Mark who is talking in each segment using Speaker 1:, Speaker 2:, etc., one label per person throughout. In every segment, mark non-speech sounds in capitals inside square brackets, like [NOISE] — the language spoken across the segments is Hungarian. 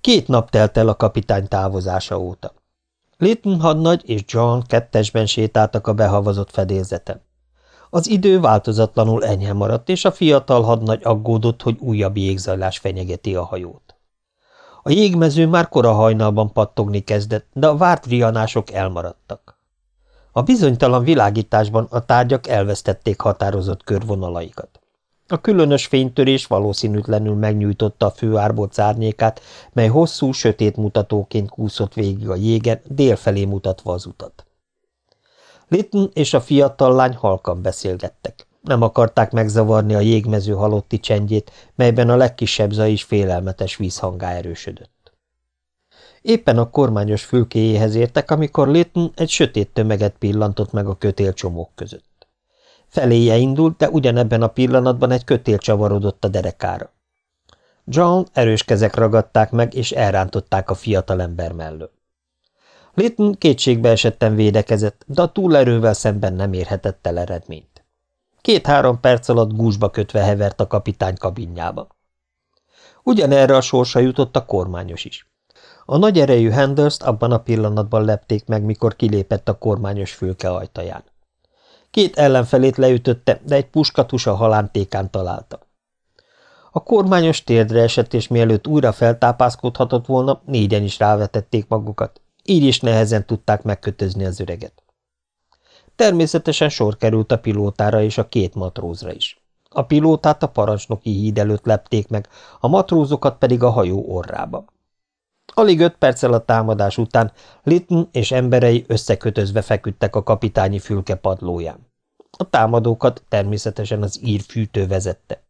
Speaker 1: Két nap telt el a kapitány távozása óta. Litton hadnagy és John kettesben sétáltak a behavazott fedélzeten. Az idő változatlanul enyhe maradt, és a fiatal hadnagy aggódott, hogy újabb jégzajlás fenyegeti a hajót. A jégmező már kora hajnalban pattogni kezdett, de a várt rianások elmaradtak. A bizonytalan világításban a tárgyak elvesztették határozott körvonalaikat. A különös fénytörés valószínűtlenül megnyújtotta a főárbóc árnyékát, mely hosszú, sötét mutatóként kúszott végig a jégen, délfelé mutatva az utat. Litton és a fiatal lány halkan beszélgettek. Nem akarták megzavarni a jégmező halotti csendjét, melyben a legkisebb zaj is félelmetes vízhangá erősödött. Éppen a kormányos fülkéjéhez értek, amikor Litton egy sötét tömeget pillantott meg a kötélcsomók között. Feléje indult, de ugyanebben a pillanatban egy kötél csavarodott a derekára. John erős kezek ragadták meg, és elrántották a fiatalember mellől. Litton kétségbe esetten védekezett, de a túlerővel szemben nem érhetett el eredményt. Két-három perc alatt gúzsba kötve hevert a kapitány kabinjába. Ugyanerre a sorsa jutott a kormányos is. A nagy erejű Henderst abban a pillanatban lepték meg, mikor kilépett a kormányos fülke ajtaján. Két ellenfelét leütötte, de egy puskatus a halántékán találta. A kormányos térdre esett, és mielőtt újra feltápászkodhatott volna, négyen is rávetették magukat, így is nehezen tudták megkötözni az öreget. Természetesen sor került a pilótára és a két matrózra is. A pilótát a parancsnoki híd előtt lepték meg, a matrózokat pedig a hajó orrába. Alig öt perccel a támadás után Litton és emberei összekötözve feküdtek a kapitányi fülke padlóján. A támadókat természetesen az ír fűtő vezette.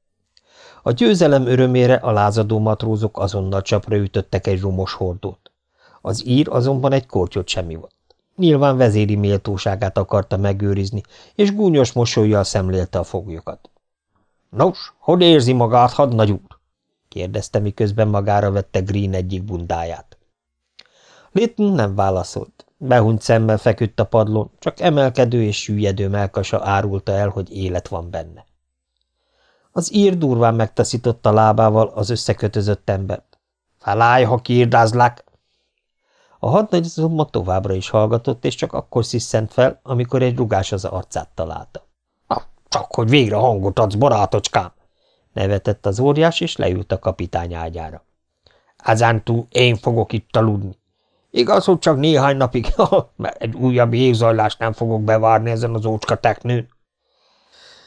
Speaker 1: A győzelem örömére a lázadó matrózok azonnal csapra ütöttek egy romos hordót. Az ír azonban egy kortyot sem ivott. Nyilván vezéri méltóságát akarta megőrizni, és gúnyos mosolyjal szemlélte a foglyokat. – Nos, hogy érzi magát, hadnagy úr? Kérdezte, miközben magára vette Green egyik bundáját. Litton nem válaszolt. Behunyt szemmel feküdt a padlón, csak emelkedő és süllyedő melkasa árulta el, hogy élet van benne. Az ír durván megtaszította lábával az összekötözött embert. – Felállj, ha kiirdázlak! A hadnagy azonban továbbra is hallgatott, és csak akkor sziszent fel, amikor egy rugás az arcát találta. – Csak hogy végre hangot adsz, barátocskám! Nevetett az óriás, és leült a kapitány ágyára. Ezántúl én fogok itt aludni. Igaz, hogy csak néhány napig, [LAUGHS] mert egy újabb évzajlást nem fogok bevárni ezen az ócska teknőn.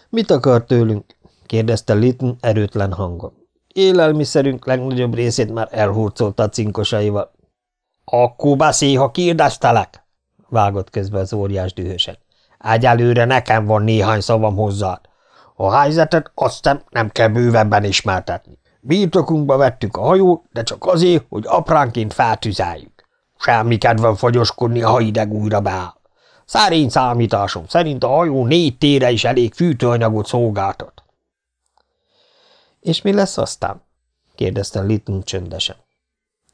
Speaker 1: Mit akar tőlünk? kérdezte Litton erőtlen hangon. Élelmiszerünk legnagyobb részét már elhurcolta a cinkosaival. Akkor beszélj, ha kérdeztelek, vágott közbe az óriás dühösen. Egyelőre nekem van néhány szavam hozzád. A helyzetet aztán nem kell bővebben ismertetni. Birtokunkba vettük a hajót, de csak azért, hogy apránként feltüzeljük. Semmi kedven fagyoskodni, ha ideg újra beáll. Szerény számításom szerint a hajó négy tére is elég fűtőanyagot szolgáltat. – És mi lesz aztán? – kérdezte Litton csöndesen.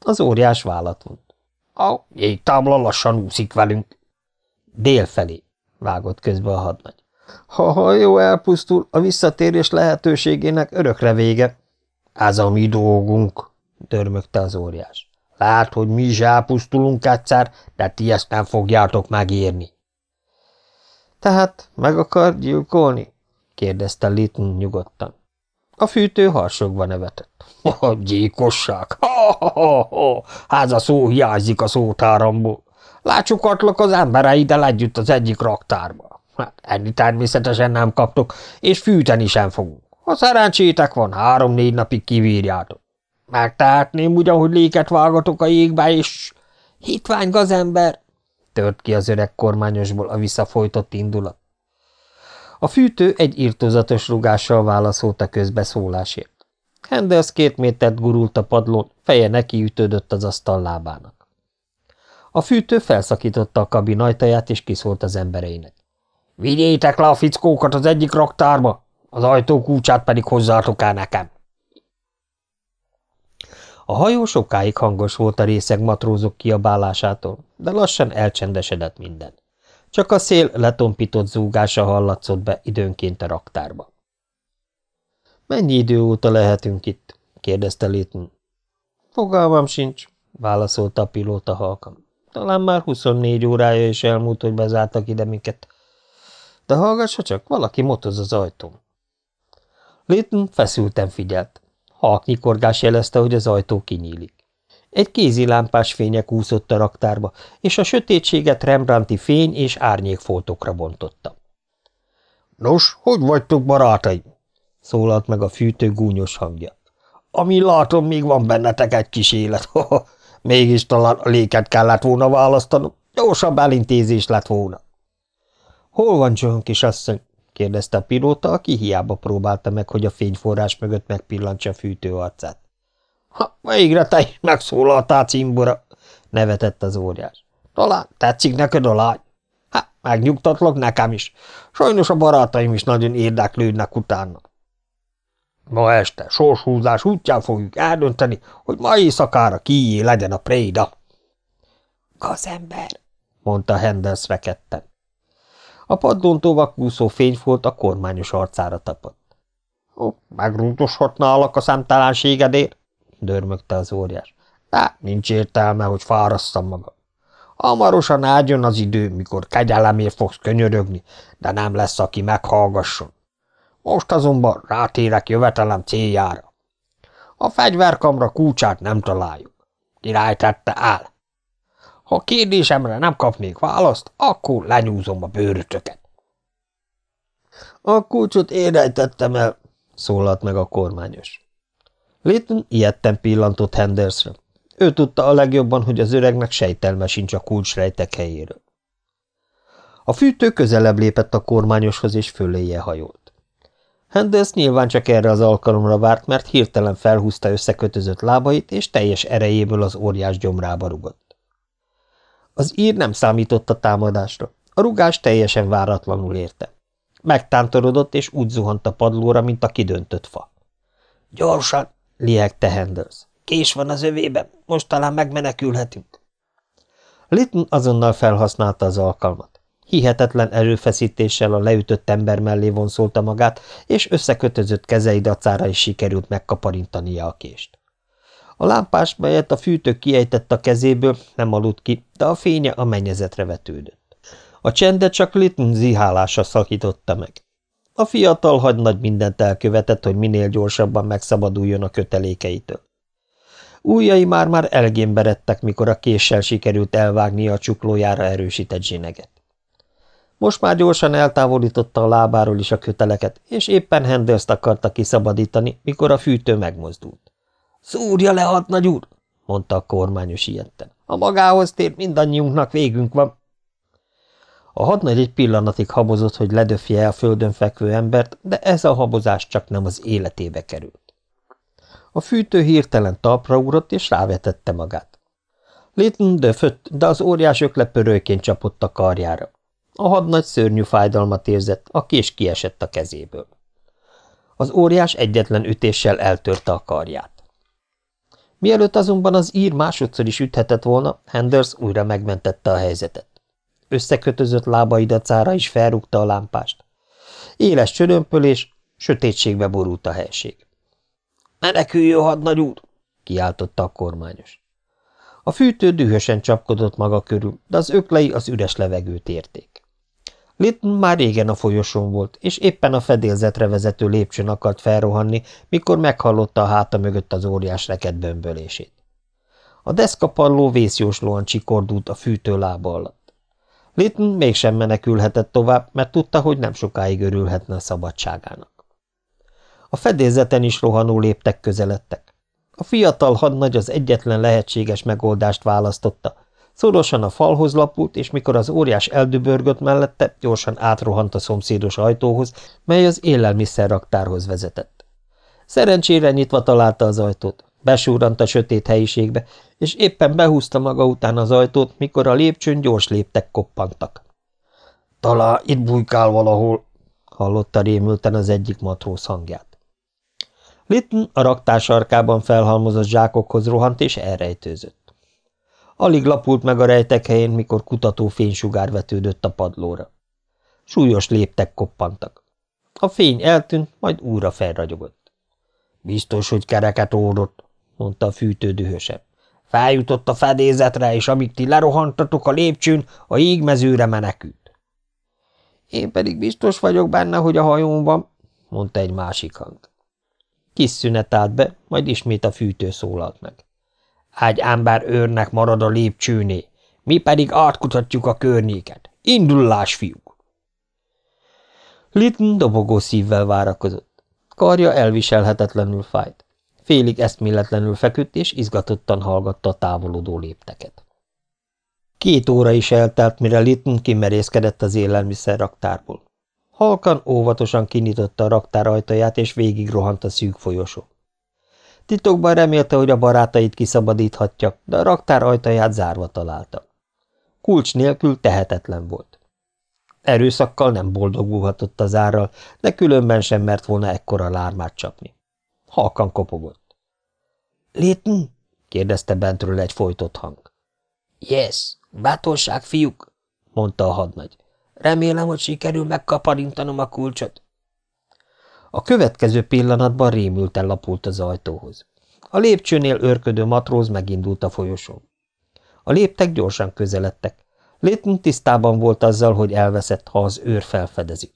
Speaker 1: Az óriás vállat vont. – A jégtábla lassan úszik velünk. – Dél felé – vágott közbe a hadnagy. Ha a hajó elpusztul, a visszatérés lehetőségének örökre vége. Ez a mi dolgunk, dörmögte az óriás. Lát, hogy mi is elpusztulunk egyszer, de ti ezt nem fogjátok megérni. Tehát meg akar gyilkolni? kérdezte Litton nyugodtan. A fűtő harsogva nevetett. Gyilkosság! Ha, ha, ha, ha. Hát a szó hiányzik a szótáramból. Lácsukatlak az embereiddel együtt az egyik raktárba. Hát enni természetesen nem kaptok, és fűteni sem fogunk. Ha szerencsétek van, három-négy napig kivírjátok. Megtehetném ugyan, hogy léket vágatok a jégbe, és... Hitvány gazember! tört ki az öreg kormányosból a visszafolytott indulat. A fűtő egy írtozatos rugással válaszolta közbeszólásért. Hendels két métert gurult a padlón, feje neki ütődött az asztal lábának. A fűtő felszakította a kabin ajtaját, és kiszólt az embereinek. Vigyétek le a fickókat az egyik raktárba, az ajtó kulcsát pedig hozzátok el nekem. A hajó sokáig hangos volt a részeg matrózok kiabálásától, de lassan elcsendesedett minden. Csak a szél letompított zúgása hallatszott be időnként a raktárba. – Mennyi idő óta lehetünk itt? – kérdezte Litton. Fogalmam sincs, válaszolta a pilóta halkan. Talán már 24 órája is elmúlt, hogy bezártak ide minket. De hallgassa csak, valaki motoz az ajtón. Litton feszülten figyelt. Halknyikorgás jelezte, hogy az ajtó kinyílik. Egy kézilámpás fények úszott a raktárba, és a sötétséget Rembrandti fény és árnyékfoltokra bontotta. – Nos, hogy vagytok, barátaim? – szólalt meg a fűtő gúnyos hangja. – Ami látom, még van bennetek egy kis élet. [LAUGHS] Mégis talán a léket kellett volna választanom. Gyorsabb elintézés lett volna. – Hol van John, kisasszony? – kérdezte a pilóta, aki hiába próbálta meg, hogy a fényforrás mögött megpillantsa fűtő arcát. Ha, végre te is megszólaltál, cimbora, nevetett az óriás. Talán tetszik neked a lány? Hát, megnyugtatlak nekem is. Sajnos a barátaim is nagyon érdeklődnek utána. Ma este sorshúzás útján fogjuk eldönteni, hogy ma éjszakára kié legyen a préda. Gazember, mondta Henders rekedten. A padlón tovakúszó fényfolt a kormányos arcára tapadt. – Megrútoshatnálak a szemtelenségedért? dörmögte az óriás. De nincs értelme, hogy fárasszam magam. Hamarosan áldjon az idő, mikor kegyelemért fogsz könyörögni, de nem lesz, aki meghallgasson. Most azonban rátérek jövetelem céljára. A fegyverkamra kulcsát nem találjuk. Király tette el. Ha kérdésemre nem kapnék választ, akkor lenyúzom a bőrötöket. A kulcsot én rejtettem el, szólalt meg a kormányos. Léton ilyetten pillantott Hendersre. Ő tudta a legjobban, hogy az öregnek sejtelme sincs a kulcsrejtek helyéről. A fűtő közelebb lépett a kormányoshoz, és föléje hajolt. Henders nyilván csak erre az alkalomra várt, mert hirtelen felhúzta összekötözött lábait, és teljes erejéből az óriás gyomrába rugott. Az ír nem számított a támadásra. A rugás teljesen váratlanul érte. Megtántorodott, és úgy zuhant a padlóra, mint a kidöntött fa. – Gyorsan! liegte Handels. Kés van az övében, most talán megmenekülhetünk. Litton azonnal felhasználta az alkalmat. Hihetetlen erőfeszítéssel a leütött ember mellé vonszolta magát, és összekötözött kezei dacára is sikerült megkaparintania a kést. A lámpás, melyet a fűtő kiejtett a kezéből, nem aludt ki, de a fénye a mennyezetre vetődött. A csendet csak Litton zihálása szakította meg. A fiatal hadnagy mindent elkövetett, hogy minél gyorsabban megszabaduljon a kötelékeitől. Újjai már-már elgémberedtek, mikor a késsel sikerült elvágni a csuklójára erősített zsineget. Most már gyorsan eltávolította a lábáról is a köteleket, és éppen Henderst akarta kiszabadítani, mikor a fűtő megmozdult. – Szúrja le, hadnagy úr! – mondta a kormányos ilyetten. – Ha magához tér, mindannyiunknak végünk van. A hadnagy egy pillanatig habozott, hogy ledöfje a földön fekvő embert, de ez a habozás csak nem az életébe került. A fűtő hirtelen talpra ugrott, és rávetette magát. Litton döfött, de az óriás ökle pörőként csapott a karjára. A hadnagy szörnyű fájdalmat érzett, a kés kiesett a kezéből. Az óriás egyetlen ütéssel eltörte a karját. Mielőtt azonban az ír másodszor is üthetett volna, Henders újra megmentette a helyzetet összekötözött lábai dacára is felrúgta a lámpást. Éles csörömpölés, sötétségbe borult a helység. – Meneküljön, hadnagy úr! – kiáltotta a kormányos. A fűtő dühösen csapkodott maga körül, de az öklei az üres levegőt érték. Litton már régen a folyosón volt, és éppen a fedélzetre vezető lépcsőn akart felrohanni, mikor meghallotta a háta mögött az óriás reked bömbölését. A deszkaparló vészjóslóan csikordult a fűtő lába alatt. Litton mégsem menekülhetett tovább, mert tudta, hogy nem sokáig örülhetne a szabadságának. A fedélzeten is rohanó léptek közeledtek. A fiatal hadnagy az egyetlen lehetséges megoldást választotta. Szorosan a falhoz lapult, és mikor az óriás eldübörgött mellette, gyorsan átrohant a szomszédos ajtóhoz, mely az élelmiszerraktárhoz vezetett. Szerencsére nyitva találta az ajtót. Besúrant a sötét helyiségbe, és éppen behúzta maga után az ajtót, mikor a lépcsőn gyors léptek koppantak. – Talán itt bujkál valahol – hallotta rémülten az egyik matróz hangját. Litton a raktár sarkában felhalmozott zsákokhoz rohant, és elrejtőzött. Alig lapult meg a rejtek helyén, mikor kutató fénysugár vetődött a padlóra. Súlyos léptek koppantak. A fény eltűnt, majd újra felragyogott. – Biztos, hogy kereket ódott mondta a fűtő dühösen. Feljutott a fedézetre, és amíg ti lerohantatok a lépcsőn, a jégmezőre menekült. Én pedig biztos vagyok benne, hogy a hajón van, mondta egy másik hang. Kis szünet állt be, majd ismét a fűtő szólalt meg. Egy ember őrnek marad a lépcsőné, mi pedig átkutatjuk a környéket. Indulás, fiúk! Litton dobogó szívvel várakozott. Karja elviselhetetlenül fájt. Félig eszméletlenül feküdt, és izgatottan hallgatta a távolodó lépteket. Két óra is eltelt, mire Litton kimerészkedett az élelmiszer raktárból. Halkan óvatosan kinyitotta a raktár ajtaját, és végig rohant a szűk folyosó. Titokban remélte, hogy a barátait kiszabadíthatja, de a raktár ajtaját zárva találta. Kulcs nélkül tehetetlen volt. Erőszakkal nem boldogulhatott az árral, de különben sem mert volna ekkora lármát csapni. Halkan kopogott. – Létn? – kérdezte bentről egy folytott hang. – Yes, bátorság, fiúk! – mondta a hadnagy. – Remélem, hogy sikerül megkaparintanom a kulcsot. A következő pillanatban rémülten lapult az ajtóhoz. A lépcsőnél őrködő matróz megindult a folyosón. A léptek gyorsan közeledtek. Léton tisztában volt azzal, hogy elveszett, ha az őr felfedezi.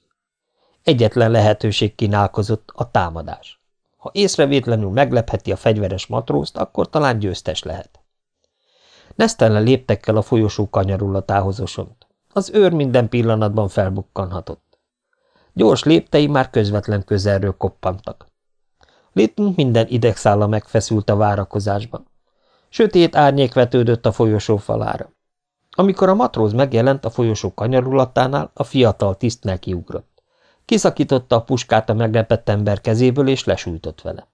Speaker 1: Egyetlen lehetőség kínálkozott a támadás. Ha észrevétlenül meglepheti a fegyveres matrózt, akkor talán győztes lehet. Nesztelen léptekkel a folyosó kanyarulatához osont. Az őr minden pillanatban felbukkanhatott. Gyors léptei már közvetlen közelről koppantak. Litton minden idegszála megfeszült a várakozásban. Sötét árnyék vetődött a folyosó falára. Amikor a matróz megjelent a folyosó kanyarulatánál, a fiatal tiszt nekiugrott. Kiszakította a puskát a meglepett ember kezéből, és lesújtott vele.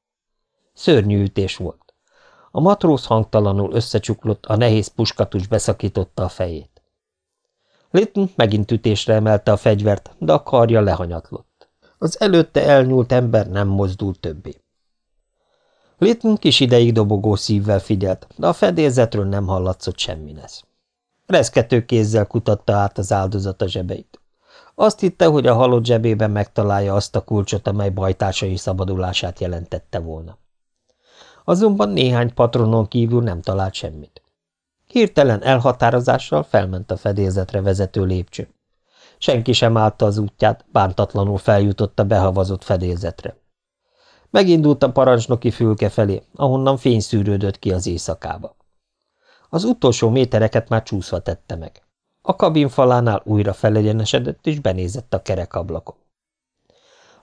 Speaker 1: Szörnyű ütés volt. A matróz hangtalanul összecsuklott, a nehéz puskatucs beszakította a fejét. Litton megint ütésre emelte a fegyvert, de a karja lehanyatlott. Az előtte elnyúlt ember nem mozdult többé. Litton kis ideig dobogó szívvel figyelt, de a fedélzetről nem hallatszott semmi lesz. Reszkető kézzel kutatta át az áldozata zsebeit. Azt hitte, hogy a halott zsebében megtalálja azt a kulcsot, amely bajtársai szabadulását jelentette volna. Azonban néhány patronon kívül nem talált semmit. Hirtelen elhatározással felment a fedélzetre vezető lépcső. Senki sem állta az útját, bántatlanul feljutott a behavazott fedélzetre. Megindult a parancsnoki fülke felé, ahonnan fény szűrődött ki az éjszakába. Az utolsó métereket már csúszva tette meg. A kabin falánál újra felegyenesedett, és benézett a kerekablakon.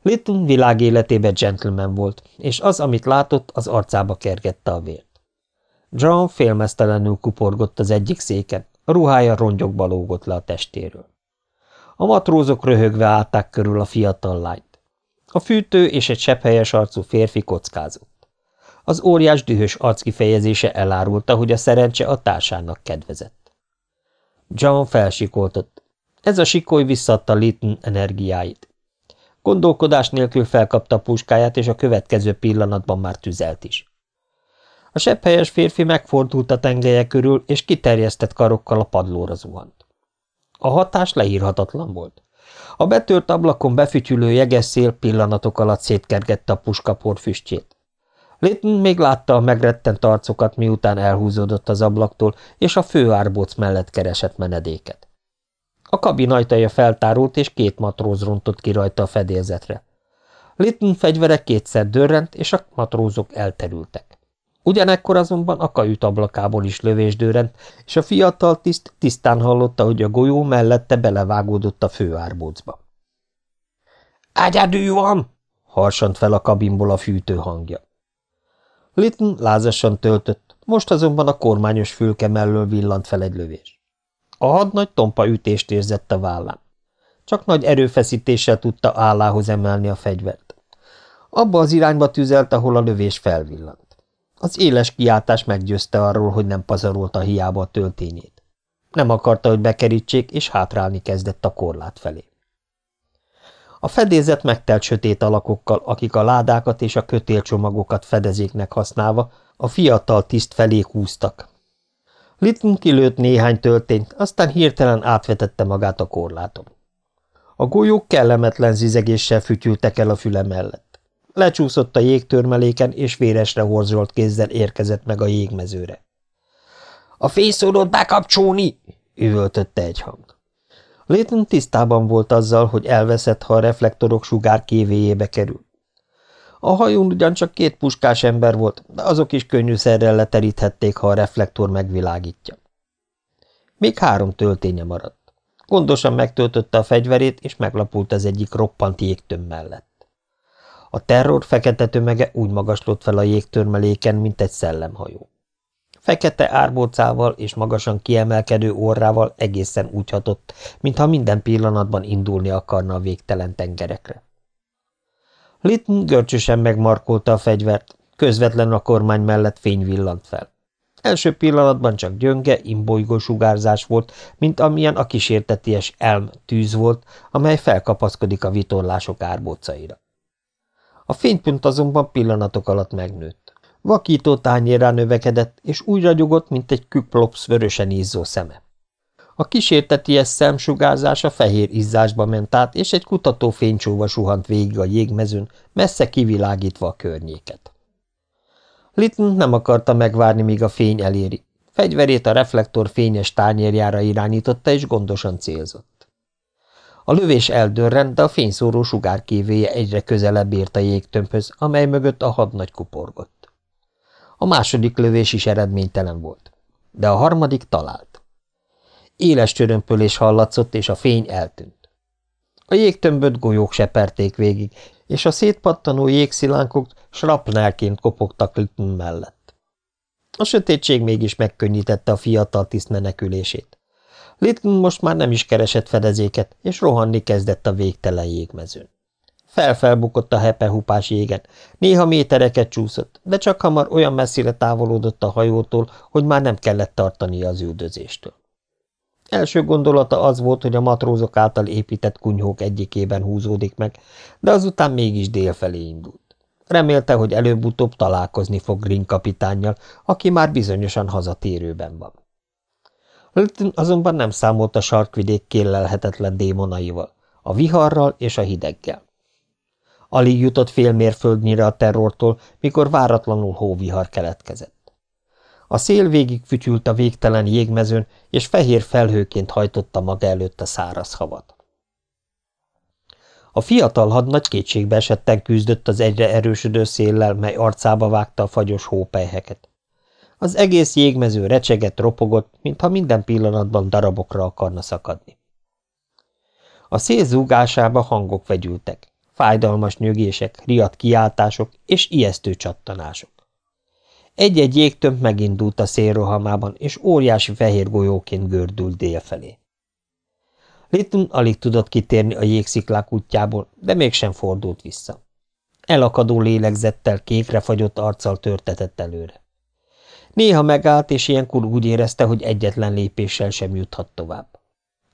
Speaker 1: Litton világéletében gentleman volt, és az, amit látott, az arcába kergette a vért. John félmeztelenül kuporgott az egyik széken, a ruhája rongyokba lógott le a testéről. A matrózok röhögve állták körül a fiatal lányt. A fűtő és egy sepphelyes arcú férfi kockázott. Az óriás dühös arckifejezése elárulta, hogy a szerencse a társának kedvezett. John felsikoltott. Ez a sikoly visszadta Litton energiáit. Gondolkodás nélkül felkapta a puskáját, és a következő pillanatban már tüzelt is. A sepphelyes férfi megfordult a tengelye körül, és kiterjesztett karokkal a padlóra zuhant. A hatás leírhatatlan volt. A betört ablakon befütyülő jeges szél pillanatok alatt szétkergette a puskapor füstjét. Litton még látta a megrettent arcokat, miután elhúzódott az ablaktól, és a főárbóc mellett keresett menedéket. A kabin ajtaja feltárult, és két matróz rontott ki rajta a fedélzetre. Litton fegyvere kétszer dörrent, és a matrózok elterültek. Ugyanekkor azonban a kajüt ablakából is lövés dőrent, és a fiatal tiszt tisztán hallotta, hogy a golyó mellette belevágódott a főárbócba. – Ágyádű van! – harsant fel a kabinból a fűtő hangja. Litton lázasan töltött, most azonban a kormányos fülke mellől villant fel egy lövés. A hadnagy tompa ütést érzett a vállán. Csak nagy erőfeszítéssel tudta állához emelni a fegyvert. Abba az irányba tüzelt, ahol a lövés felvillant. Az éles kiáltás meggyőzte arról, hogy nem pazarolta hiába a töltényét. Nem akarta, hogy bekerítsék, és hátrálni kezdett a korlát felé. A fedézet megtelt sötét alakokkal, akik a ládákat és a kötélcsomagokat fedezéknek használva a fiatal tiszt felé húztak. Litton kilőtt néhány töltényt, aztán hirtelen átvetette magát a korláton. A golyók kellemetlen zizegéssel fütyültek el a füle mellett. Lecsúszott a jégtörmeléken, és véresre horzsolt kézzel érkezett meg a jégmezőre. – A fényszórót bekapcsolni! – üvöltötte egy hang. Léton tisztában volt azzal, hogy elveszett, ha a reflektorok sugár kévéjébe kerül. A hajón ugyancsak két puskás ember volt, de azok is könnyűszerrel leteríthették, ha a reflektor megvilágítja. Még három tölténye maradt. Gondosan megtöltötte a fegyverét, és meglapult az egyik roppant jégtöm mellett. A terror fekete tömege úgy magaslott fel a jégtörmeléken, mint egy szellemhajó. Fekete árbócával és magasan kiemelkedő orrával egészen úgy hatott, mintha minden pillanatban indulni akarna a végtelen tengerekre. Litton görcsösen megmarkolta a fegyvert, közvetlen a kormány mellett fény villant fel. Első pillanatban csak gyönge, imbolygó sugárzás volt, mint amilyen a kísérteties elm tűz volt, amely felkapaszkodik a vitorlások árbócaira. A fénypont azonban pillanatok alatt megnőtt. Vakító tányérá növekedett, és úgy ragyogott, mint egy küplops vörösen izzó szeme. A kísérteties szemsugárzása fehér izzásba ment át, és egy kutató fénycsóva suhant végig a jégmezőn, messze kivilágítva a környéket. Litton nem akarta megvárni, míg a fény eléri. Fegyverét a reflektor fényes tányérjára irányította, és gondosan célzott. A lövés eldörrent, de a fényszóró sugárkévéje egyre közelebb ért a jégtömbhöz, amely mögött a hadnagy kuporgott. A második lövés is eredménytelen volt, de a harmadik talált. Éles csörömpölés hallatszott, és a fény eltűnt. A jégtömböt golyók seperték végig, és a szétpattanó jégszilánkok srapnelként kopogtak Litton mellett. A sötétség mégis megkönnyítette a fiatal tiszt menekülését. Litton most már nem is keresett fedezéket, és rohanni kezdett a végtelen jégmezőn. Felfelbukott a hepehupás jégen, néha métereket csúszott, de csak hamar olyan messzire távolodott a hajótól, hogy már nem kellett tartania az üldözéstől. Első gondolata az volt, hogy a matrózok által épített kunyhók egyikében húzódik meg, de azután mégis délfelé indult. Remélte, hogy előbb-utóbb találkozni fog Green kapitánnyal, aki már bizonyosan hazatérőben van. Lilton azonban nem számolt a sarkvidék kélelhetetlen démonaival, a viharral és a hideggel. Alig jutott fél mérföldnyire a terrortól, mikor váratlanul hóvihar keletkezett. A szél végig fütyült a végtelen jégmezőn, és fehér felhőként hajtotta maga előtt a száraz havat. A fiatal hadnagy kétségbe esetten küzdött az egyre erősödő széllel, mely arcába vágta a fagyos hópelyheket. Az egész jégmező recsegett, ropogott, mintha minden pillanatban darabokra akarna szakadni. A szél zúgásába hangok vegyültek, fájdalmas nyögések, riadt kiáltások és ijesztő csattanások. Egy-egy jégtömb megindult a szélrohamában, és óriási fehér golyóként gördült délfelé. Litton alig tudott kitérni a jégsziklák útjából, de mégsem fordult vissza. Elakadó lélegzettel, kékre fagyott arccal törtetett előre. Néha megállt, és ilyenkor úgy érezte, hogy egyetlen lépéssel sem juthat tovább.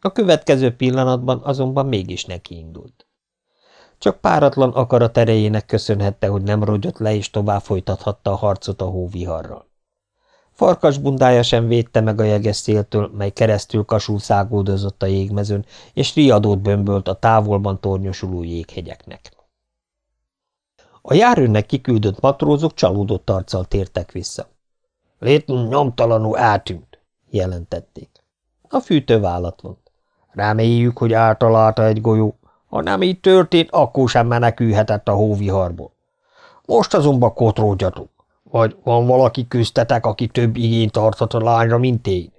Speaker 1: A következő pillanatban azonban mégis nekiindult. Csak páratlan akarat erejének köszönhette, hogy nem rogyott le és tovább folytathatta a harcot a hóviharral. Farkas bundája sem védte meg a jeges széltől, mely keresztül kasul száguldozott a jégmezőn, és riadót bömbölt a távolban tornyosuló jéghegyeknek. A járőnek kiküldött matrózok csalódott arccal tértek vissza. – Létn nyomtalanul eltűnt – jelentették. A fűtő vállat volt. – Reméljük, hogy általálta egy golyó, ha nem így történt, akkor sem menekülhetett a hóviharból. Most azonban kotródjatok. Vagy van valaki köztetek, aki több igényt tarthat a lányra, mint én?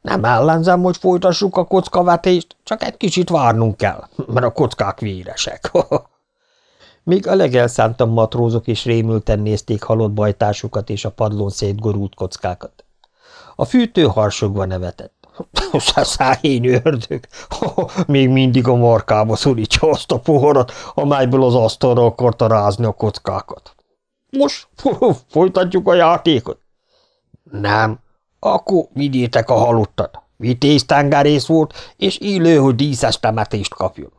Speaker 1: Nem ellenzem, hogy folytassuk a kockavetést, csak egy kicsit várnunk kell, mert a kockák véresek. [LAUGHS] Míg a legelszántabb matrózok is rémülten nézték halott bajtársukat és a padlón szétgorult kockákat. A fűtő harsogva nevetett. Száhény ördög, [LAUGHS] még mindig a markába szorítja azt a poharat, amelyből az asztalra akarta rázni a kockákat. Most [LAUGHS] folytatjuk a játékot? Nem. Akkor vigyétek a halottat. Vitéztengerész volt, és illő, hogy díszes temetést kapjon.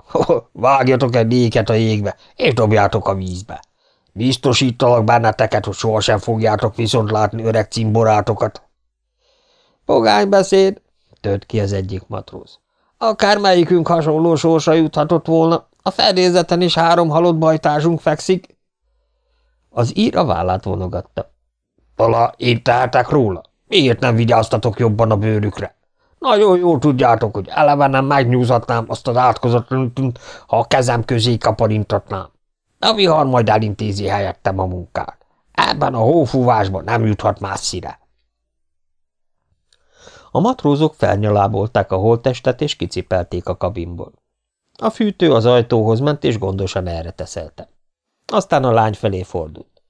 Speaker 1: Vágjatok egy néket a jégbe, és dobjátok a vízbe. Biztosítalak benneteket, hogy sohasem fogjátok viszont látni öreg cimborátokat. Pogánybeszéd, tört ki az egyik matróz. Akármelyikünk hasonló sorsa juthatott volna, a fedélzeten is három halott bajtársunk fekszik, Az ír a vállát vonogatta.
Speaker 2: – Vala, tehetek róla? Miért nem vigyáztatok jobban a bőrükre? Nagyon jól tudjátok, hogy eleve nem megnyúzhatnám azt az átkozatlanult, ha a kezem közé kaparintatnám. A vihar majd elintézi helyettem a munkát. Ebben a hófúvásban nem juthat messzire.
Speaker 1: A matrózok felnyalábolták a holttestet, és kicipelték a kabinból. A fűtő az ajtóhoz ment, és gondosan erre teszelte. Aztán a lány felé fordult.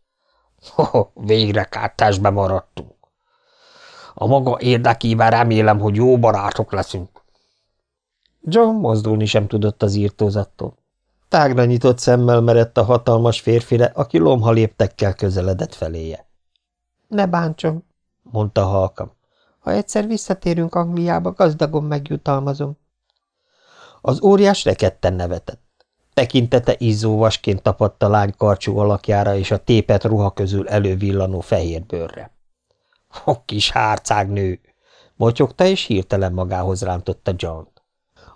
Speaker 2: Ho, – Végre kártásbe maradtunk. A maga érdekében remélem, hogy jó barátok leszünk.
Speaker 1: John mozdulni sem tudott az írtózattól. Tágra nyitott szemmel merett a hatalmas férfire, aki lomha léptekkel közeledett feléje. – Ne bántson, mondta halkam. Ha egyszer visszatérünk Angliába, gazdagon megjutalmazom. Az óriás rekedten nevetett. Tekintete izzóvasként tapadt a lány karcsú alakjára és a tépet ruha közül elővillanó fehér bőrre. – A kis hárcágnő! – motyogta, és hirtelen magához rántotta john -t.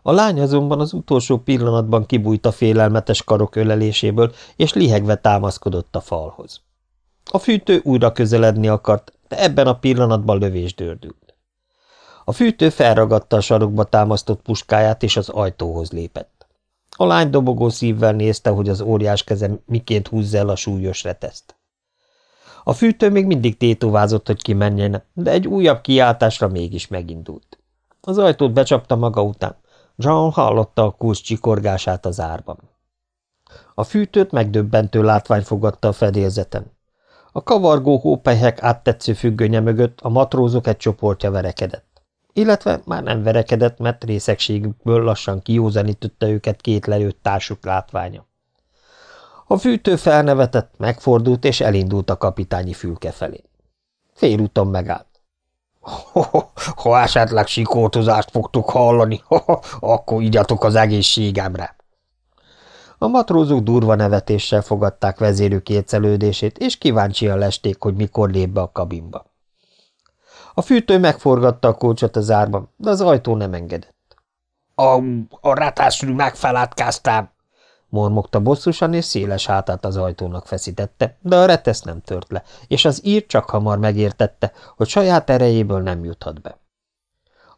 Speaker 1: A lány azonban az utolsó pillanatban kibújt a félelmetes karok öleléséből, és lihegve támaszkodott a falhoz. A fűtő újra közeledni akart, de ebben a pillanatban lövés dördült. A fűtő felragadta a sarokba támasztott puskáját, és az ajtóhoz lépett. A lány dobogó szívvel nézte, hogy az óriás keze miként húzza el a súlyos reteszt. A fűtő még mindig tétovázott, hogy kimenjen, de egy újabb kiáltásra mégis megindult. Az ajtót becsapta maga után. John hallotta a kurz csikorgását az árban. A fűtőt megdöbbentő látvány fogadta a fedélzeten. A kavargó hópelyhek áttetsző függönye mögött a matrózok egy csoportja verekedett. Illetve már nem verekedett, mert részegségükből lassan kiózanította őket két lelőtt társuk látványa. A fűtő felnevetett, megfordult és elindult a kapitányi fülke felé. Félúton megállt. [LAUGHS]
Speaker 2: Ha, esetleg sikótozást fogtok hallani, ha, [LAUGHS] akkor igyatok az egészségemre.
Speaker 1: A matrózok durva nevetéssel fogadták vezérük étszelődését, és kíváncsian lesték, hogy mikor lép be a kabinba. A fűtő megforgatta a kulcsot az árban, de az ajtó nem engedett.
Speaker 2: A, a ratásról megfelátkáztám,
Speaker 1: mormogta bosszusan, és széles hátát az ajtónak feszítette, de a retesz nem tört le, és az ír csak hamar megértette, hogy saját erejéből nem juthat be.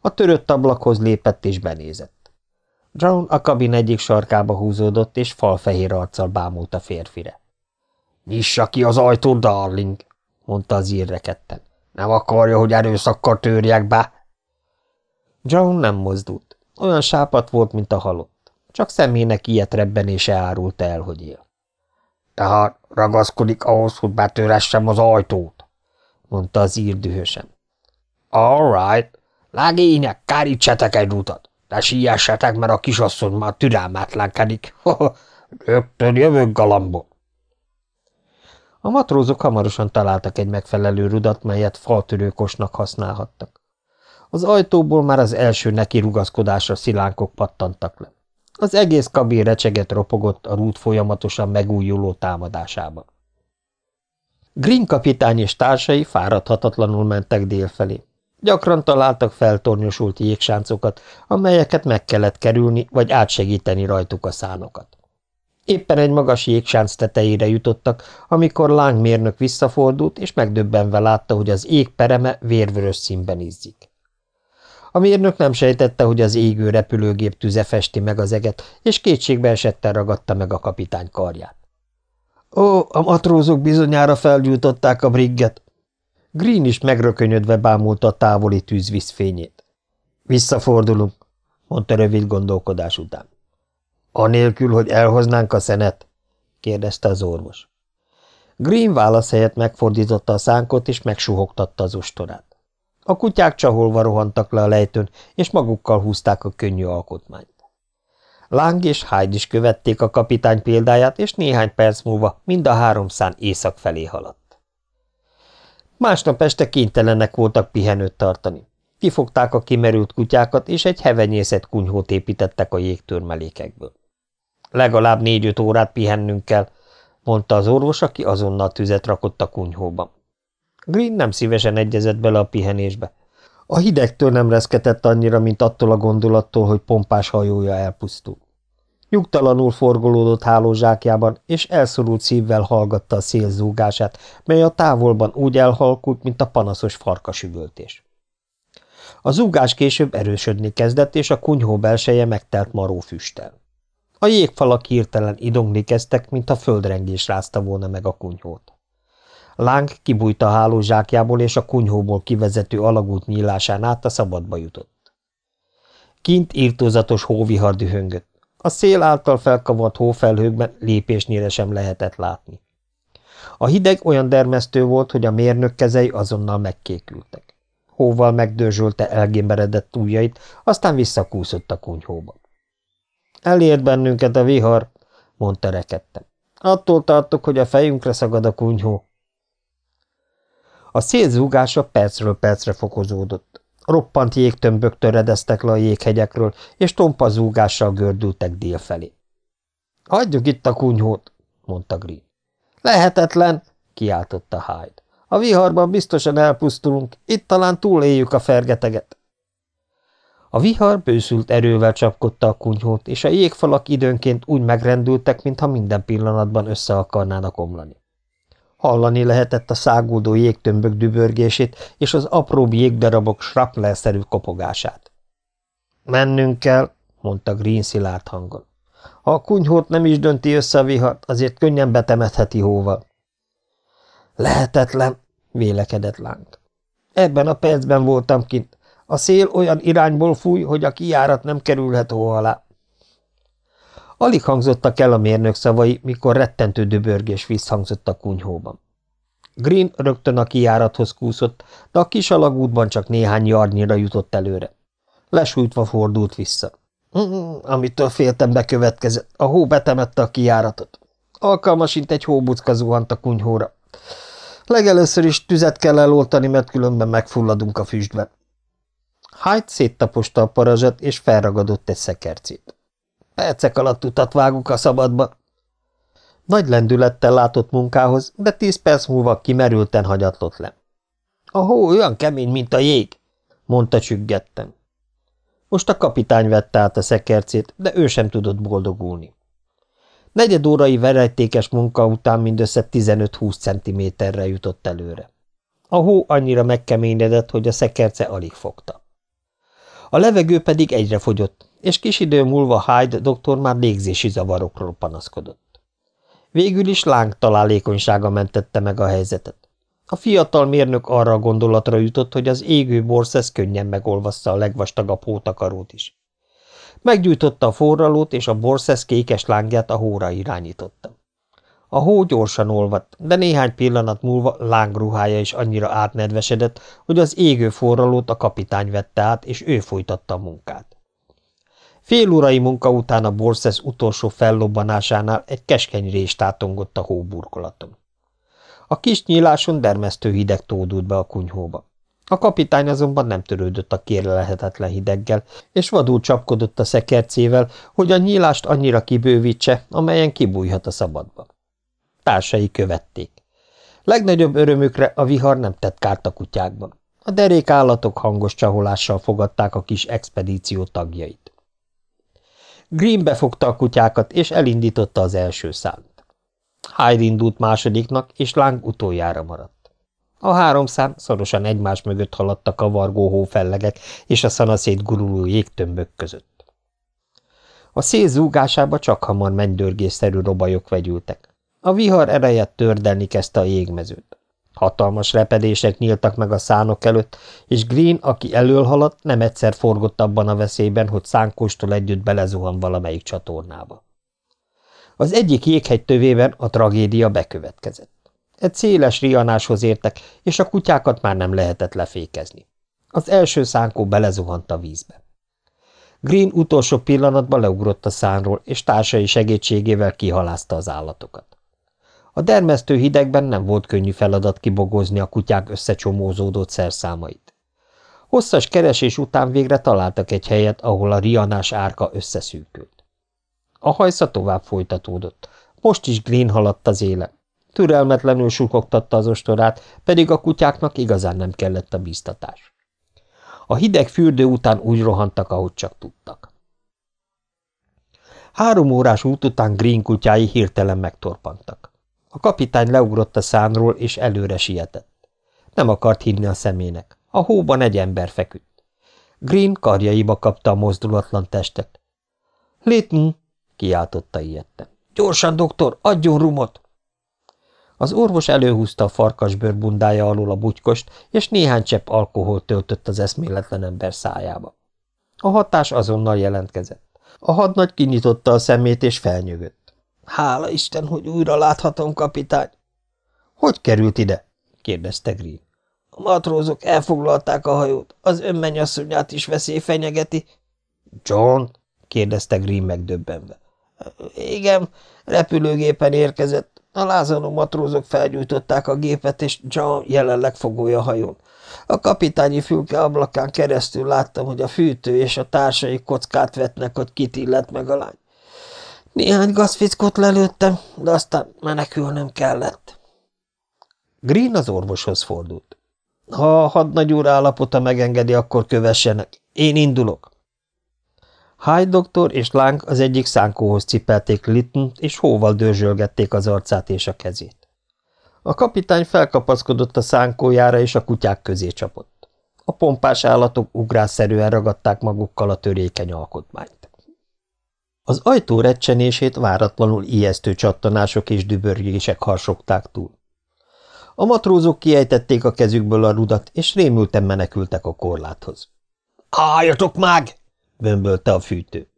Speaker 1: A törött ablakhoz lépett és benézett. Brown a kabin egyik sarkába húzódott, és falfehér arccal bámult a férfire.
Speaker 2: – Nyissa ki az ajtót, darling! – mondta az ír rekedten. – Nem akarja, hogy erőszakkal törjek be?
Speaker 1: John nem mozdult. Olyan sápat volt, mint a halott. Csak szemének ilyet rebbenése árult el, hogy él.
Speaker 2: – Tehát ragaszkodik ahhoz, hogy betöressem az ajtót? – mondta az ír dühösen. – All right. Lágények, kárítsetek egy utat. Ne siessetek, mert a kisasszony már türelmetlenkedik. [LAUGHS] Rögtön jövök galambon.
Speaker 1: A matrózok hamarosan találtak egy megfelelő rudat, melyet faltörőkosnak használhattak. Az ajtóból már az első neki rugaszkodásra szilánkok pattantak le. Az egész kabin recseget ropogott a rút folyamatosan megújuló támadásában. Green kapitány és társai fáradhatatlanul mentek délfelé. Gyakran találtak feltornyosult jégsáncokat, amelyeket meg kellett kerülni, vagy átsegíteni rajtuk a szánokat. Éppen egy magas jégsánc tetejére jutottak, amikor lángmérnök visszafordult, és megdöbbenve látta, hogy az ég pereme vérvörös színben izzik. A mérnök nem sejtette, hogy az égő repülőgép tüze festi meg az eget, és kétségbe esetten ragadta meg a kapitány karját. – Ó, a matrózok bizonyára felgyújtották a brigget! Green is megrökönyödve bámulta a távoli tűzvisz fényét. – Visszafordulunk – mondta rövid gondolkodás után. – Anélkül, hogy elhoznánk a szenet? – kérdezte az orvos. Green válasz helyett megfordította a szánkot, és megsuhogtatta az ostorát. A kutyák csaholva rohantak le a lejtőn, és magukkal húzták a könnyű alkotmányt. Láng és Hyde is követték a kapitány példáját, és néhány perc múlva mind a három szán észak felé haladt. Másnap este kénytelenek voltak pihenőt tartani. Kifogták a kimerült kutyákat, és egy hevenyészet kunyhót építettek a jégtörmelékekből. Legalább négy-öt órát pihennünk kell, mondta az orvos, aki azonnal tüzet rakott a kunyhóban. Green nem szívesen egyezett bele a pihenésbe. A hidegtől nem reszketett annyira, mint attól a gondolattól, hogy pompás hajója elpusztul. Nyugtalanul forgolódott hálózsákjában, és elszorult szívvel hallgatta a szél zúgását, mely a távolban úgy elhalkult, mint a panaszos farkasüvöltés. A zúgás később erősödni kezdett, és a kunyhó belseje megtelt maró füsttel. A jégfalak hirtelen idongni kezdtek, mint a földrengés rázta volna meg a kunyhót. Láng kibújt a hálózsákjából, és a kunyhóból kivezető alagút nyílásán át a szabadba jutott. Kint írtózatos hóvihar dühöngött. A szél által felkavart hófelhőkben lépésnyire sem lehetett látni. A hideg olyan dermesztő volt, hogy a mérnök kezei azonnal megkékültek. Hóval megdörzsölte elgémberedett ujjait, aztán visszakúszott a kunyhóba. Elért bennünket a vihar, mondta rekedtem. Attól tartok, hogy a fejünkre szagad a kunyhó. A szél zúgása percről percre fokozódott. Roppant jégtömbök töredeztek le a jéghegyekről, és tompa zúgással gördültek dél felé. – Hagyjuk itt a kunyhót, mondta Green. – Lehetetlen, kiáltotta Hyde. A viharban biztosan elpusztulunk, itt talán túléljük a fergeteget. A vihar bőszült erővel csapkodta a kunyhót, és a jégfalak időnként úgy megrendültek, mintha minden pillanatban össze akarnának omlani. Hallani lehetett a száguldó jégtömbök dübörgését és az apróbb jégdarabok srapnelszerű kopogását. – Mennünk kell, mondta Green szilárd hangon. Ha a kunyhót nem is dönti össze a vihart, azért könnyen betemetheti hóval. – Lehetetlen, vélekedett láng. Ebben a percben voltam kint. A szél olyan irányból fúj, hogy a kijárat nem kerülhet hó alá. Alig hangzottak el a mérnök szavai, mikor rettentő dübörgés visszhangzott a kunyhóban. Green rögtön a kijárathoz kúszott, de a kis alagútban csak néhány jarnyira jutott előre. Lesújtva fordult vissza. Mm, amitől féltem bekövetkezett, a hó betemette a kijáratot. Alkalmasint egy hóbucka zuhant a kunyhóra. Legelőször is tüzet kell eloltani, mert különben megfulladunk a füstben. Hyde széttaposta a parazsat, és felragadott egy szekercét. Percek alatt utat vágunk a szabadba. Nagy lendülettel látott munkához, de tíz perc múlva kimerülten hagyatlott le. A hó olyan kemény, mint a jég, mondta csüggetten. Most a kapitány vette át a szekercét, de ő sem tudott boldogulni. Negyed órai verejtékes munka után mindössze 15-20 centiméterre jutott előre. A hó annyira megkeményedett, hogy a szekerce alig fogta. A levegő pedig egyre fogyott, és kis idő múlva Hyde doktor már légzési zavarokról panaszkodott. Végül is láng találékonysága mentette meg a helyzetet. A fiatal mérnök arra a gondolatra jutott, hogy az égő borszesz könnyen megolvassza a legvastagabb hótakarót is. Meggyújtotta a forralót, és a borszesz kékes lángját a hóra irányította. A hó gyorsan olvadt, de néhány pillanat múlva lángruhája is annyira átnedvesedett, hogy az égő forralót a kapitány vette át, és ő folytatta a munkát. Fél órai munka után a borszesz utolsó fellobbanásánál egy keskeny rés tátongott a hóburkolaton. A kis nyíláson dermesztő hideg tódult be a kunyhóba. A kapitány azonban nem törődött a kérlelhetetlen hideggel, és vadul csapkodott a szekercével, hogy a nyílást annyira kibővítse, amelyen kibújhat a szabadba. Társai követték. Legnagyobb örömükre a vihar nem tett kárt a kutyákban. A derék állatok hangos csaholással fogadták a kis expedíció tagjait. Green befogta a kutyákat, és elindította az első szánt. Hyde indult másodiknak, és Lang utoljára maradt. A három szám szorosan egymás mögött haladt a kavargó hófellegek és a szanaszét guruló jégtömbök között. A szél zúgásába csak hamar mennydörgésszerű robajok vegyültek. A vihar ereje tördelni kezdte a jégmezőt. Hatalmas repedések nyíltak meg a szánok előtt, és Green, aki elől haladt, nem egyszer forgott abban a veszélyben, hogy szánkostól együtt belezuhan valamelyik csatornába. Az egyik jéghegy tövében a tragédia bekövetkezett. Egy széles rianáshoz értek, és a kutyákat már nem lehetett lefékezni. Az első szánkó belezuhant a vízbe. Green utolsó pillanatban leugrott a szánról, és társai segítségével kihalázta az állatokat. A dermesztő hidegben nem volt könnyű feladat kibogozni a kutyák összecsomózódott szerszámait. Hosszas keresés után végre találtak egy helyet, ahol a rianás árka összeszűkült. A hajsza tovább folytatódott. Most is Green haladt az éle. Türelmetlenül sukogtatta az ostorát, pedig a kutyáknak igazán nem kellett a bíztatás. A hideg fürdő után úgy rohantak, ahogy csak tudtak. Három órás út után Green kutyái hirtelen megtorpantak. A kapitány leugrott a szánról, és előre sietett. Nem akart hinni a szemének. A hóban egy ember feküdt. Green karjaiba kapta a mozdulatlan testet. – Litton! – kiáltotta ilyetten. – Gyorsan, doktor, adjon rumot! Az orvos előhúzta a farkasbőr bundája alól a butykost, és néhány csepp alkohol töltött az eszméletlen ember szájába. A hatás azonnal jelentkezett. A hadnagy kinyitotta a szemét, és felnyögött. – Hála Isten, hogy újra láthatom, kapitány! – Hogy került ide? – kérdezte Green. – A matrózok elfoglalták a hajót, az önmennyasszonyát is veszély fenyegeti. – John? – kérdezte Green megdöbbenve. – Igen, repülőgépen érkezett. A lázadó matrózok felgyújtották a gépet, és John jelenleg fogolja a hajón. A kapitányi fülke ablakán keresztül láttam, hogy a fűtő és a társai kockát vetnek, hogy kit illet meg a lány. Néhány gazfickot lelőttem, de aztán menekülnöm kellett. Green az orvoshoz fordult. Ha a hadnagy úr állapota megengedi, akkor kövessenek. Én indulok. Hyde doktor és Lang az egyik szánkóhoz cipelték Litton, és hóval dörzsölgették az arcát és a kezét. A kapitány felkapaszkodott a szánkójára, és a kutyák közé csapott. A pompás állatok ugrásszerűen ragadták magukkal a törékeny alkotmányt. Az ajtó recsenését váratlanul ijesztő csattanások és dübörgések harsogták túl. A matrózok kiejtették a kezükből a rudat, és rémülten menekültek a korláthoz. – Álljatok meg! bömbölte a fűtő.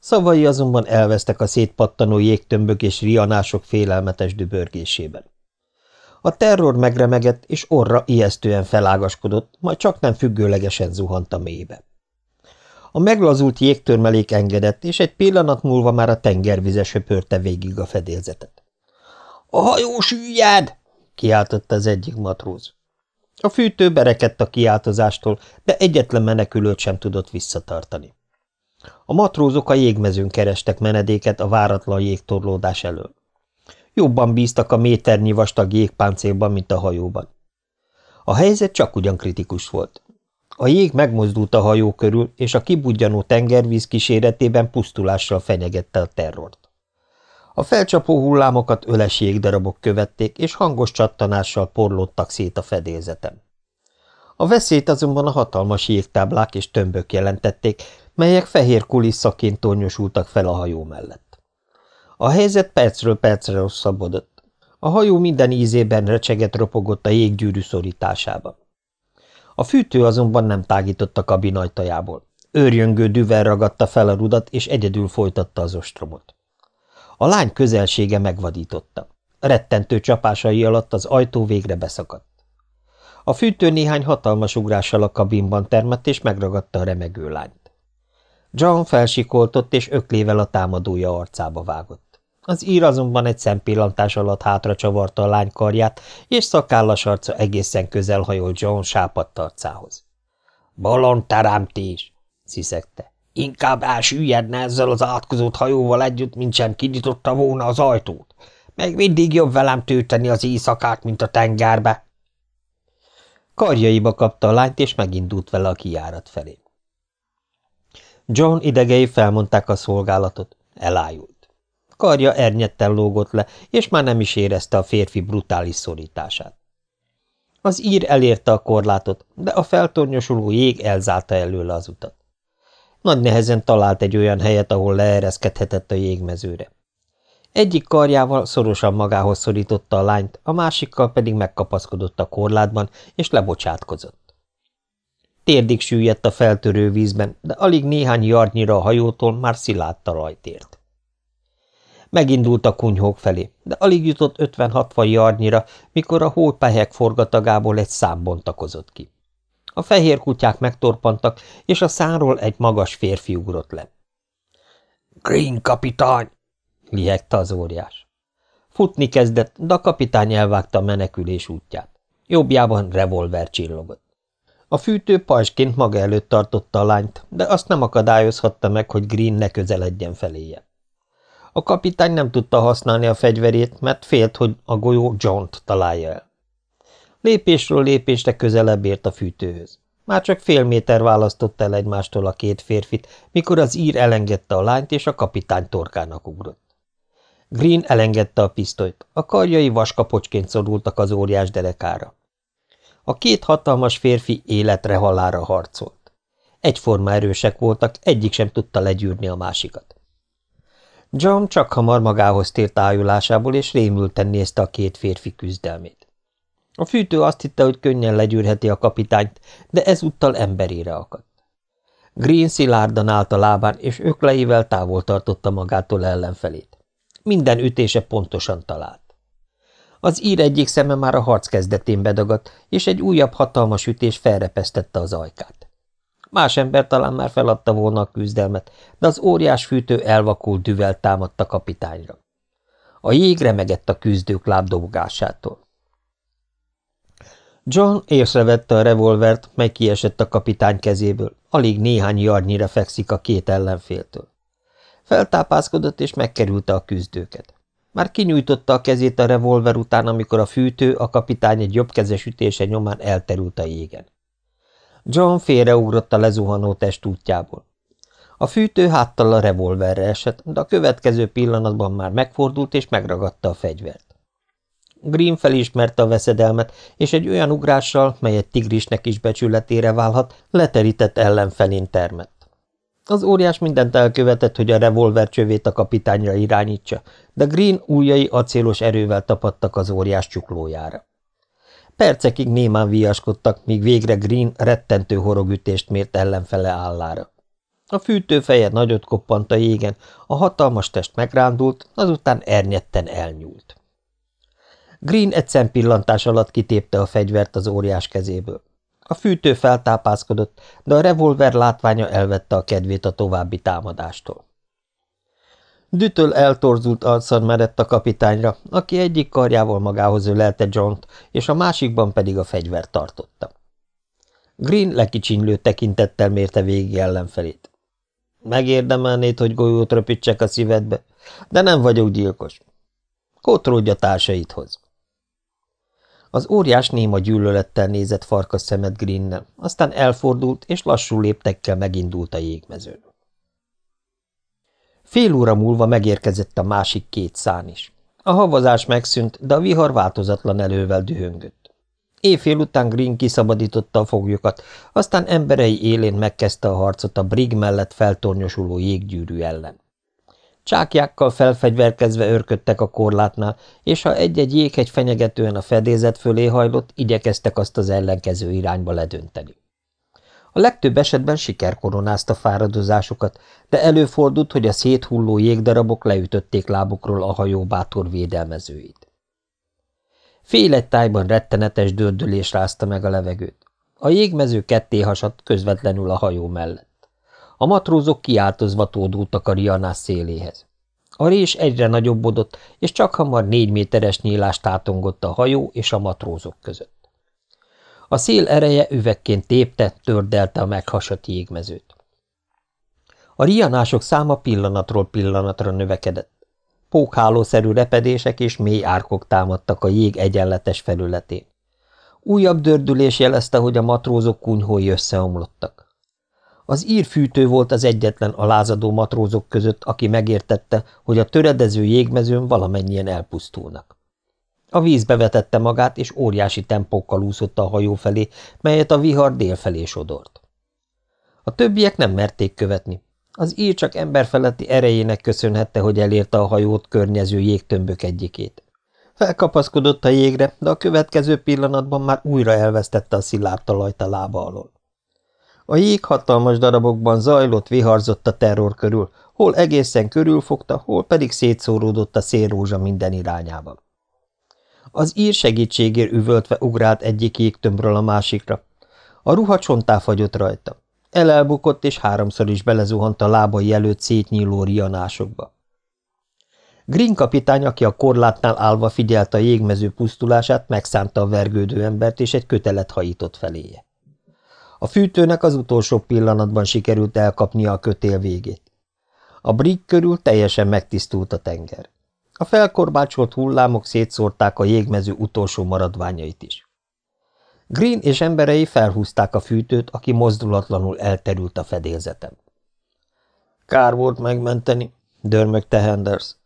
Speaker 1: Szavai azonban elvesztek a szétpattanó jégtömbök és rianások félelmetes dübörgésében. A terror megremegett, és orra ijesztően felágaskodott, majd csak nem függőlegesen zuhant a mélybe. A meglazult jégtörmelék engedett, és egy pillanat múlva már a tengervize söpörte végig a fedélzetet. – A hajó süllyed! – kiáltotta az egyik matróz. A fűtő berekedt a kiáltozástól, de egyetlen menekülőt sem tudott visszatartani. A matrózok a jégmezőn kerestek menedéket a váratlan jégtorlódás elől. Jobban bíztak a méternyi vastag jégpáncélban, mint a hajóban. A helyzet csak ugyan kritikus volt. A jég megmozdult a hajó körül, és a kibudjanó tengervíz kíséretében pusztulással fenyegette a terrort. A felcsapó hullámokat öles jégdarabok követték, és hangos csattanással porlódtak szét a fedélzetem. A veszélyt azonban a hatalmas jégtáblák és tömbök jelentették, melyek fehér kulisszaként tornyosultak fel a hajó mellett. A helyzet percről percre rosszabbodott. A hajó minden ízében recseget ropogott a jéggyűrű szorításába. A fűtő azonban nem tágított a kabin ajtajából. Őrjöngő düvel ragadta fel a rudat, és egyedül folytatta az ostromot. A lány közelsége megvadította. Rettentő csapásai alatt az ajtó végre beszakadt. A fűtő néhány hatalmas ugrással a kabinban termett, és megragadta a remegő lányt. John felsikoltott, és öklével a támadója arcába vágott. Az ír azonban egy szempillantás alatt hátra csavarta a lány karját, és szakállas arca egészen közel hajolt John sápadt arcához. – Bolond teremtés! – sziszegte. Inkább elsüllyedne ezzel az átkozott hajóval együtt, mint sem kinyitotta volna az ajtót. Meg mindig jobb velem tölteni az éjszakát, mint a tengerbe. Karjaiba kapta a lányt, és megindult vele a kijárat felé. John idegei felmondták a szolgálatot, elájult. Karja ernyetten lógott le, és már nem is érezte a férfi brutális szorítását. Az ír elérte a korlátot, de a feltornyosuló jég elzárta előle az utat. Nagy nehezen talált egy olyan helyet, ahol leereszkedhetett a jégmezőre. Egyik karjával szorosan magához szorította a lányt, a másikkal pedig megkapaszkodott a korlátban, és lebocsátkozott. Térdig süllyedt a feltörő vízben, de alig néhány jarnyira a hajótól már szilárd talajtért. Megindult a kunyhók felé, de alig jutott 50-60 jarnyira, mikor a hópehek forgatagából egy szám bontakozott ki. A fehér kutyák megtorpantak, és a szánról egy magas férfi ugrott le. – Green kapitány! – lihegte az óriás. Futni kezdett, de a kapitány elvágta a menekülés útját. Jobbjában revolver csillogott. A fűtő pajsként maga előtt tartotta a lányt, de azt nem akadályozhatta meg, hogy Green ne közeledjen feléje. A kapitány nem tudta használni a fegyverét, mert félt, hogy a golyó John-t találja el. Lépésről lépésre közelebb ért a fűtőhöz. Már csak fél méter választott el egymástól a két férfit, mikor az ír elengedte a lányt, és a kapitány torkának ugrott. Green elengedte a pisztolyt, a karjai vaskapocsként szorultak az óriás derekára. A két hatalmas férfi életre halára harcolt. Egyforma erősek voltak, egyik sem tudta legyűrni a másikat. John csak hamar magához tért ájulásából, és rémülten nézte a két férfi küzdelmét. A fűtő azt hitte, hogy könnyen legyűrheti a kapitányt, de ezúttal emberére akadt. Green szilárdan állt a lábán, és ökleivel távol tartotta magától ellenfelét. Minden ütése pontosan talált. Az ír egyik szeme már a harc kezdetén bedagadt, és egy újabb hatalmas ütés felrepesztette az ajkát. Más ember talán már feladta volna a küzdelmet, de az óriás fűtő elvakult düvel támadt a kapitányra. A jég remegett a küzdők lábdobogásától. John észrevette a revolvert, mely kiesett a kapitány kezéből, alig néhány jarnyira fekszik a két ellenféltől. Feltápászkodott és megkerülte a küzdőket. Már kinyújtotta a kezét a revolver után, amikor a fűtő a kapitány egy jobbkezes ütése nyomán elterült a jégen. John félreugrott a lezuhanó test útjából. A fűtő háttal a revolverre esett, de a következő pillanatban már megfordult és megragadta a fegyvert. Green felismerte a veszedelmet, és egy olyan ugrással, mely egy tigrisnek is becsületére válhat, leterített ellenfelén termett. Az óriás mindent elkövetett, hogy a revolver csövét a kapitányra irányítsa, de Green ujjai acélos erővel tapadtak az óriás csuklójára. Percekig némán viaskodtak, míg végre Green rettentő horogütést mért ellenfele állára. A fűtőfeje nagyot koppant a jégen, a hatalmas test megrándult, azután ernyetten elnyúlt. Green egy szempillantás alatt kitépte a fegyvert az óriás kezéből. A fűtő feltápászkodott, de a revolver látványa elvette a kedvét a további támadástól. Dütöl eltorzult arccal merett a kapitányra, aki egyik karjával magához ölelte John-t, és a másikban pedig a fegyvert tartotta. Green lekicsinylő tekintettel mérte végig ellenfelét. Megérdemelnéd, hogy golyót röpítsek a szívedbe, de nem vagyok gyilkos. Kótródj a társaidhoz. Az óriás néma gyűlölettel nézett farkas szemet Greennel, aztán elfordult, és lassú léptekkel megindult a jégmezőn. Fél óra múlva megérkezett a másik két szán is. A havazás megszűnt, de a vihar változatlan elővel dühöngött. Éjfél után Green kiszabadította a foglyokat, aztán emberei élén megkezdte a harcot a brig mellett feltornyosuló jéggyűrű ellen. Csákjákkal felfegyverkezve örködtek a korlátnál, és ha egy-egy jéghegy fenyegetően a fedézet fölé hajlott, igyekeztek azt az ellenkező irányba ledönteni. A legtöbb esetben siker koronázta fáradozásukat, de előfordult, hogy a széthulló jégdarabok leütötték lábukról a hajó bátor védelmezőit. Fél tájban rettenetes dördülés rázta meg a levegőt. A jégmező ketté hasadt közvetlenül a hajó mellett. A matrózok kiáltozva tódultak a rianás széléhez. A rés egyre nagyobbodott, és csak hamar négy méteres nyílást tátongott a hajó és a matrózok között. A szél ereje üvegként tépte, tördelte a meghasadt jégmezőt. A rianások száma pillanatról pillanatra növekedett. Pókhálószerű repedések és mély árkok támadtak a jég egyenletes felületén. Újabb dördülés jelezte, hogy a matrózok kunyhói összeomlottak. Az írfűtő volt az egyetlen a lázadó matrózok között, aki megértette, hogy a töredező jégmezőn valamennyien elpusztulnak. A vízbe vetette magát, és óriási tempókkal úszott a hajó felé, melyet a vihar délfelé sodort. A többiek nem merték követni. Az ír csak emberfeletti erejének köszönhette, hogy elérte a hajót környező jégtömbök egyikét. Felkapaszkodott a jégre, de a következő pillanatban már újra elvesztette a szilárd talajt a lába alól. A jég hatalmas darabokban zajlott, viharzott a terror körül, hol egészen körülfogta, hol pedig szétszóródott a szélrózsa minden irányába. Az ír segítségért üvöltve ugrált egyik jégtömbről a másikra. A ruha csontá fagyott rajta. Elelbukott és háromszor is belezuhant a lábai előtt szétnyíló rianásokba. Green kapitány, aki a korlátnál állva figyelte a jégmező pusztulását, megszánta a vergődő embert, és egy kötelet hajított feléje. A fűtőnek az utolsó pillanatban sikerült elkapnia a kötél végét. A brig körül teljesen megtisztult a tenger. A felkorbácsolt hullámok szétszórták a jégmező utolsó maradványait is. Green és emberei felhúzták a fűtőt, aki mozdulatlanul elterült a fedélzetem. Kár volt megmenteni, dörmögte Henders.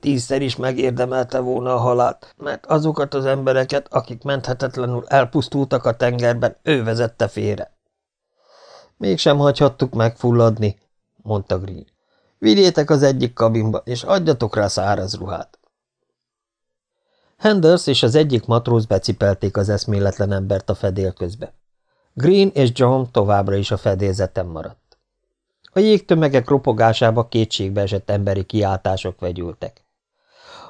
Speaker 1: Tízszer is megérdemelte volna a halált, mert azokat az embereket, akik menthetetlenül elpusztultak a tengerben, ő vezette félre. Mégsem hagyhattuk megfulladni, mondta Green. Vigyétek az egyik kabinba, és adjatok rá száraz ruhát. Henders és az egyik matróz becipelték az eszméletlen embert a fedél közbe. Green és John továbbra is a fedélzeten maradt. A jégtömegek ropogásába kétségbe esett emberi kiáltások vegyültek.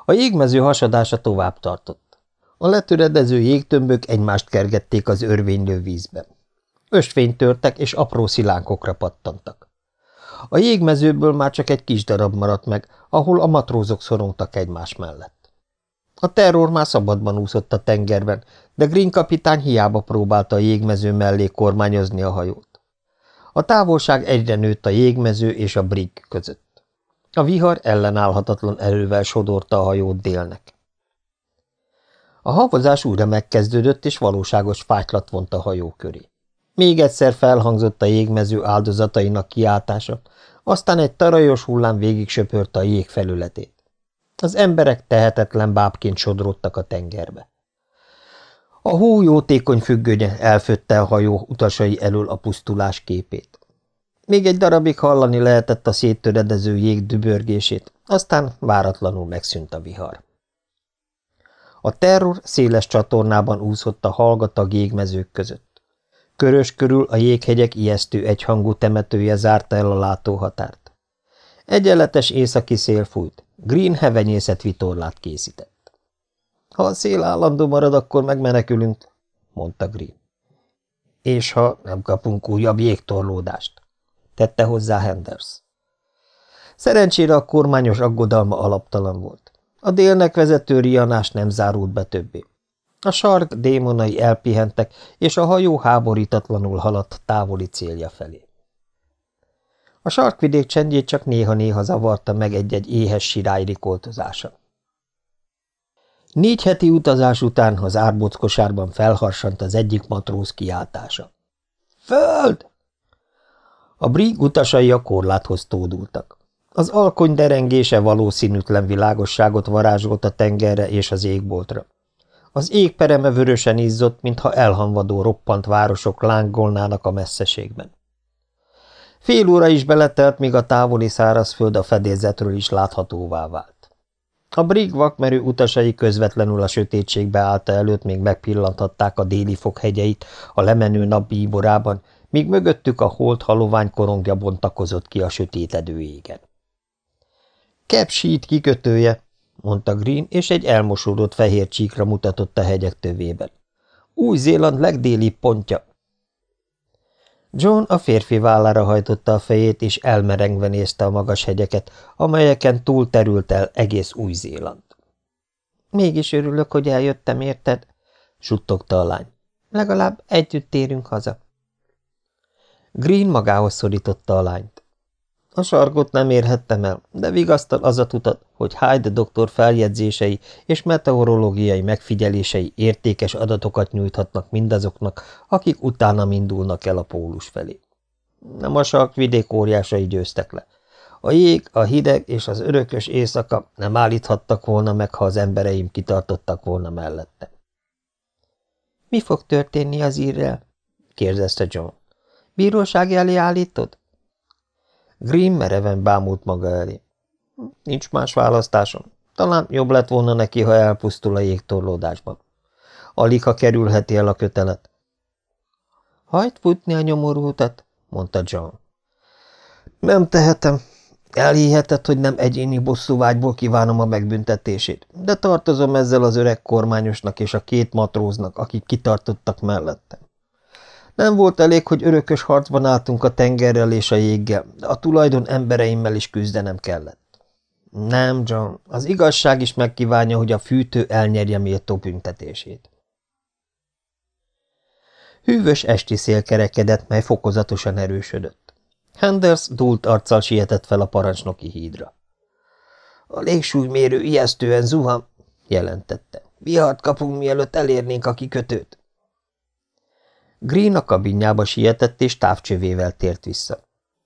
Speaker 1: A jégmező hasadása tovább tartott. A letöredező jégtömbök egymást kergették az örvénylő vízben. Ösvényt törtek, és apró szilánkokra pattantak. A jégmezőből már csak egy kis darab maradt meg, ahol a matrózok szorongtak egymás mellett. A terror már szabadban úszott a tengerben, de Green kapitány hiába próbálta a jégmező mellé kormányozni a hajót. A távolság egyre nőtt a jégmező és a brig között. A vihar ellenállhatatlan erővel sodorta a hajót délnek. A havazás újra megkezdődött, és valóságos fájtlat vont a hajó köré. Még egyszer felhangzott a jégmező áldozatainak kiáltása, aztán egy tarajos hullám végig söpörte a jég felületét. Az emberek tehetetlen bábként sodródtak a tengerbe. A hó jótékony függönye elfötte a hajó utasai elől a pusztulás képét. Még egy darabig hallani lehetett a széttöredező jég dübörgését, aztán váratlanul megszűnt a vihar. A terror széles csatornában úszott a hallgatag jégmezők között. Körös körül a jéghegyek ijesztő egyhangú temetője zárta el a látóhatárt. Egyenletes északi szél fújt, Green hevenyészet vitorlát készített. Ha a szél állandó marad, akkor megmenekülünk, mondta Green. És ha nem kapunk újabb jégtorlódást, tette hozzá Henders. Szerencsére a kormányos aggodalma alaptalan volt. A délnek vezető rianás nem zárult be többé. A sark démonai elpihentek, és a hajó háborítatlanul haladt távoli célja felé. A sarkvidék csendjét csak néha-néha zavarta meg egy-egy éhes sirály rikoltozása. Négy heti utazás után az árbockosárban felharsant az egyik matróz kiáltása. – Föld! A brig utasai a korláthoz tódultak. Az alkony derengése valószínűtlen világosságot varázsolt a tengerre és az égboltra. Az ég pereme vörösen izzott, mintha elhanvadó roppant városok lángolnának a messzeségben. Fél óra is beletelt, míg a távoli szárazföld a fedélzetről is láthatóvá vált. A brig vakmerő utasai közvetlenül a sötétségbe állta előtt még megpillanthatták a déli fokhegyeit a lemenő nap bíborában, míg mögöttük a holt halovány korongja bontakozott ki a sötétedő égen. Kep sít kikötője, mondta Green, és egy elmosódott fehér csíkra mutatott a hegyek tövében. Új-Zéland legdélibb pontja. John a férfi vállára hajtotta a fejét, és elmerengve nézte a magas hegyeket, amelyeken túl terült el egész Új-Zéland. Mégis örülök, hogy eljöttem, érted? suttogta a lány. Legalább együtt térünk haza. Green magához szorította a lányt. A sarkot nem érhettem el, de vigasztal az a tudat, hogy Hyde doktor feljegyzései és meteorológiai megfigyelései értékes adatokat nyújthatnak mindazoknak, akik utána indulnak el a pólus felé. Nem a sarkvidék óriásai győztek le. A jég, a hideg és az örökös éjszaka nem állíthattak volna meg, ha az embereim kitartottak volna mellette. – Mi fog történni az írrel? – kérdezte John. – Bíróság elé állítod? Green mereven bámult maga elé. Nincs más választásom. Talán jobb lett volna neki, ha elpusztul a jégtorlódásban. Alig, ha kerülheti el a kötelet. Hajt futni a nyomorultat, mondta John. Nem tehetem. Elhihetett, hogy nem egyéni bosszúvágyból kívánom a megbüntetését, de tartozom ezzel az öreg kormányosnak és a két matróznak, akik kitartottak mellettem. Nem volt elég, hogy örökös harcban álltunk a tengerrel és a jéggel, de a tulajdon embereimmel is küzdenem kellett. Nem, John, az igazság is megkívánja, hogy a fűtő elnyerje méltó büntetését. Hűvös esti szél kerekedett, mely fokozatosan erősödött. Henders dúlt arccal sietett fel a parancsnoki hídra. A légsúlymérő ijesztően zuhan, jelentette. Vihart kapunk, mielőtt elérnénk a kikötőt. Green a kabinjába sietett, és távcsövével tért vissza.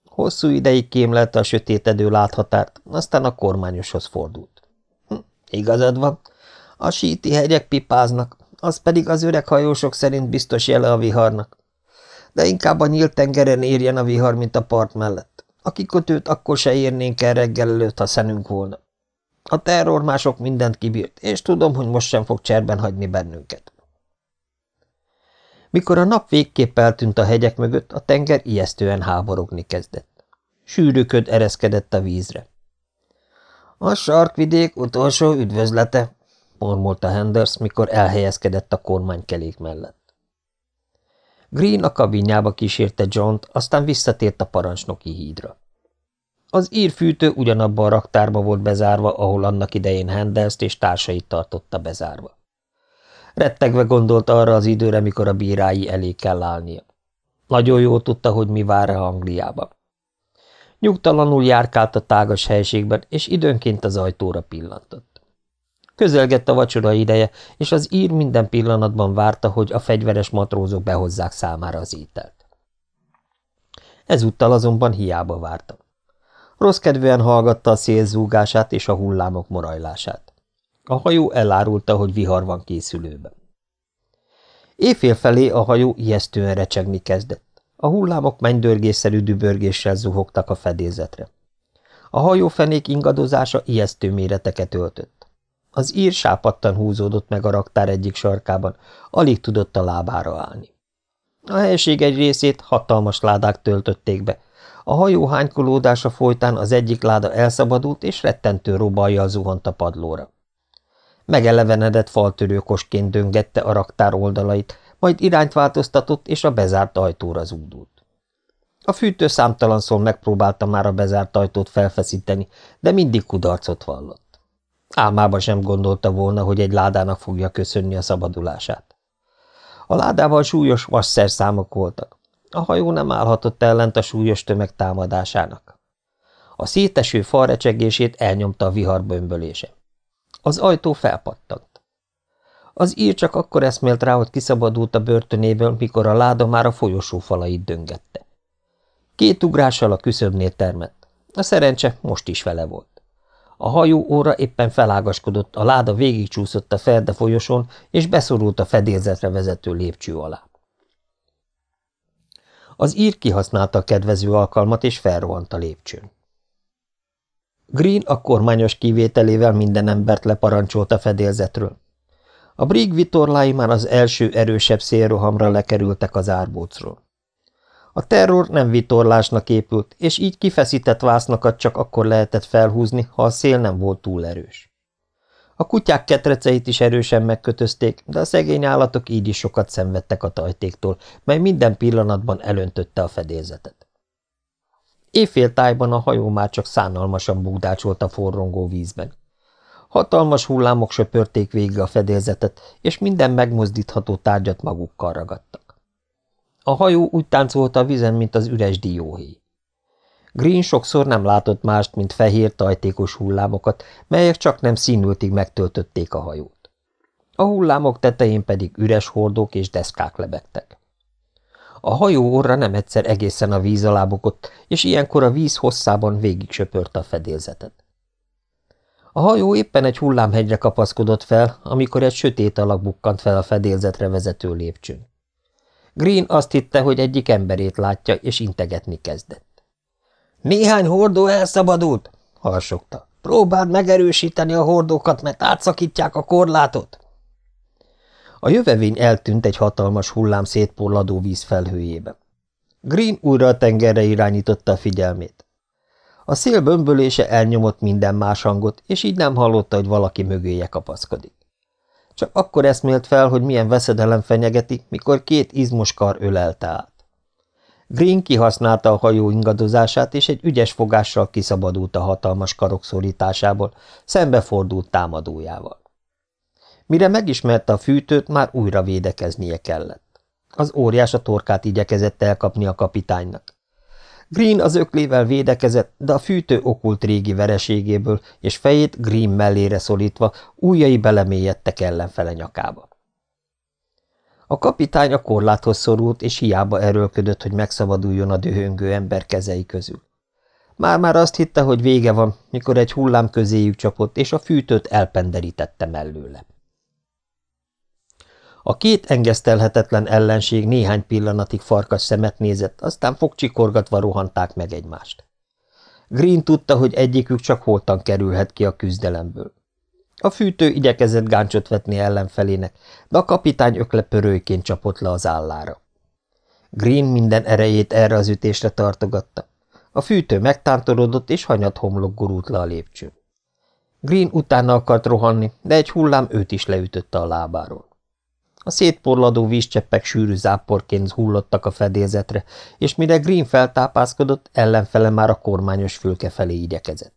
Speaker 1: Hosszú ideig kémlelte a sötétedő láthatárt, aztán a kormányoshoz fordult. Hm, igazad van, a síti hegyek pipáznak, az pedig az öreg hajósok szerint biztos jele a viharnak. De inkább a nyílt tengeren érjen a vihar, mint a part mellett. A kikötőt akkor se érnénk el reggel előtt, ha szenünk volna. A terror mások mindent kibírt, és tudom, hogy most sem fog cserben hagyni bennünket. Mikor a nap végképp eltűnt a hegyek mögött, a tenger ijesztően háborogni kezdett. Sűrűköd ereszkedett a vízre. A sarkvidék utolsó üdvözlete, mormolta Henders, mikor elhelyezkedett a kormánykelék mellett. Green a kabinjába kísérte John-t, aztán visszatért a parancsnoki hídra. Az írfűtő ugyanabban a raktárba volt bezárva, ahol annak idején Henderst és társait tartotta bezárva. Rettegve gondolt arra az időre, mikor a bírái elé kell állnia. Nagyon jól tudta, hogy mi vár a Angliába. Nyugtalanul járkált a tágas helységben, és időnként az ajtóra pillantott. Közelgett a vacsora ideje, és az ír minden pillanatban várta, hogy a fegyveres matrózok behozzák számára az ételt. Ezúttal azonban hiába várta. Rossz hallgatta a szélzúgását és a hullámok morajlását. A hajó elárulta, hogy vihar van készülőben. Éjfél felé a hajó ijesztően recsegni kezdett. A hullámok mennydörgésszerű dübörgéssel zuhogtak a fedélzetre. A hajófenék ingadozása ijesztő méreteket öltött. Az ír sápadtan húzódott meg a raktár egyik sarkában, alig tudott a lábára állni. A helység egy részét hatalmas ládák töltötték be, a hajó hánykolódása folytán az egyik láda elszabadult, és rettentő robajjal zuhant a padlóra. Megelevenedett faltörőkosként döngette a raktár oldalait, majd irányt változtatott, és a bezárt ajtóra zúdult. A fűtő számtalanszor megpróbálta már a bezárt ajtót felfeszíteni, de mindig kudarcot vallott. Álmában sem gondolta volna, hogy egy ládának fogja köszönni a szabadulását. A ládával súlyos vasszerszámok voltak. A hajó nem állhatott ellent a súlyos tömeg támadásának. A széteső falrecsegését elnyomta a vihar bömbölése. Az ajtó felpattant. Az ír csak akkor eszmélt rá, hogy kiszabadult a börtönéből, mikor a láda már a folyosó falait döngette. Két ugrással a küszöbnél termett. A szerencse most is vele volt. A hajó óra éppen felágaskodott, a láda végigcsúszott a ferde folyosón, és beszorult a fedélzetre vezető lépcső alá. Az ír kihasználta a kedvező alkalmat, és felrohant a lépcsőn. Green a kormányos kivételével minden embert leparancsolt a fedélzetről. A brig vitorlái már az első erősebb szélrohamra lekerültek az árbócról. A terror nem vitorlásnak épült, és így kifeszített vásznakat csak akkor lehetett felhúzni, ha a szél nem volt túl erős. A kutyák ketreceit is erősen megkötözték, de a szegény állatok így is sokat szenvedtek a tajtéktól, mely minden pillanatban elöntötte a fedélzetet. Éjféltájban a hajó már csak szánalmasan bugdácsolt a forrongó vízben. Hatalmas hullámok söpörték végig a fedélzetet, és minden megmozdítható tárgyat magukkal ragadtak. A hajó úgy táncolta a vizen, mint az üres dióhéj. Green sokszor nem látott mást, mint fehér, tajtékos hullámokat, melyek csak nem színültig megtöltötték a hajót. A hullámok tetején pedig üres hordók és deszkák lebegtek. A hajó orra nem egyszer egészen a víz alá bukott, és ilyenkor a víz hosszában végig söpörte a fedélzetet. A hajó éppen egy hullámhegyre kapaszkodott fel, amikor egy sötét alak bukkant fel a fedélzetre vezető lépcsőn. Green azt hitte, hogy egyik emberét látja, és integetni kezdett. Néhány hordó elszabadult, harsogta. Próbáld megerősíteni a hordókat, mert átszakítják a korlátot. A jövevény eltűnt egy hatalmas hullám szétporladó víz felhőjébe. Green újra a tengerre irányította a figyelmét. A szél bömbölése elnyomott minden más hangot, és így nem hallotta, hogy valaki mögéje kapaszkodik. Csak akkor eszmélt fel, hogy milyen veszedelem fenyegeti, mikor két izmos kar ölelte át. Green kihasználta a hajó ingadozását, és egy ügyes fogással kiszabadult a hatalmas karok szorításából, szembefordult támadójával. Mire megismerte a fűtőt, már újra védekeznie kellett. Az óriás a torkát igyekezett elkapni a kapitánynak. Green az öklével védekezett, de a fűtő okult régi vereségéből, és fejét Green mellére szorítva, ujjai belemélyedtek ellenfele nyakába. A kapitány a korláthoz szorult, és hiába erőlködött, hogy megszabaduljon a dühöngő ember kezei közül. Már-már azt hitte, hogy vége van, mikor egy hullám közéjük csapott, és a fűtőt elpenderítette mellőle. A két engesztelhetetlen ellenség néhány pillanatig farkas szemet nézett, aztán fogcsikorgatva rohanták meg egymást. Green tudta, hogy egyikük csak holtan kerülhet ki a küzdelemből. A fűtő igyekezett gáncsot vetni ellenfelének, de a kapitány öklepörőként csapott le az állára. Green minden erejét erre az ütésre tartogatta. A fűtő megtántorodott, és hanyat homlok gurult le a lépcsőn. Green utána akart rohanni, de egy hullám őt is leütötte a lábáról. A szétporladó vízcseppek sűrű záporként hullottak a fedélzetre, és mire Green feltápászkodott, ellenfele már a kormányos fülke felé igyekezett.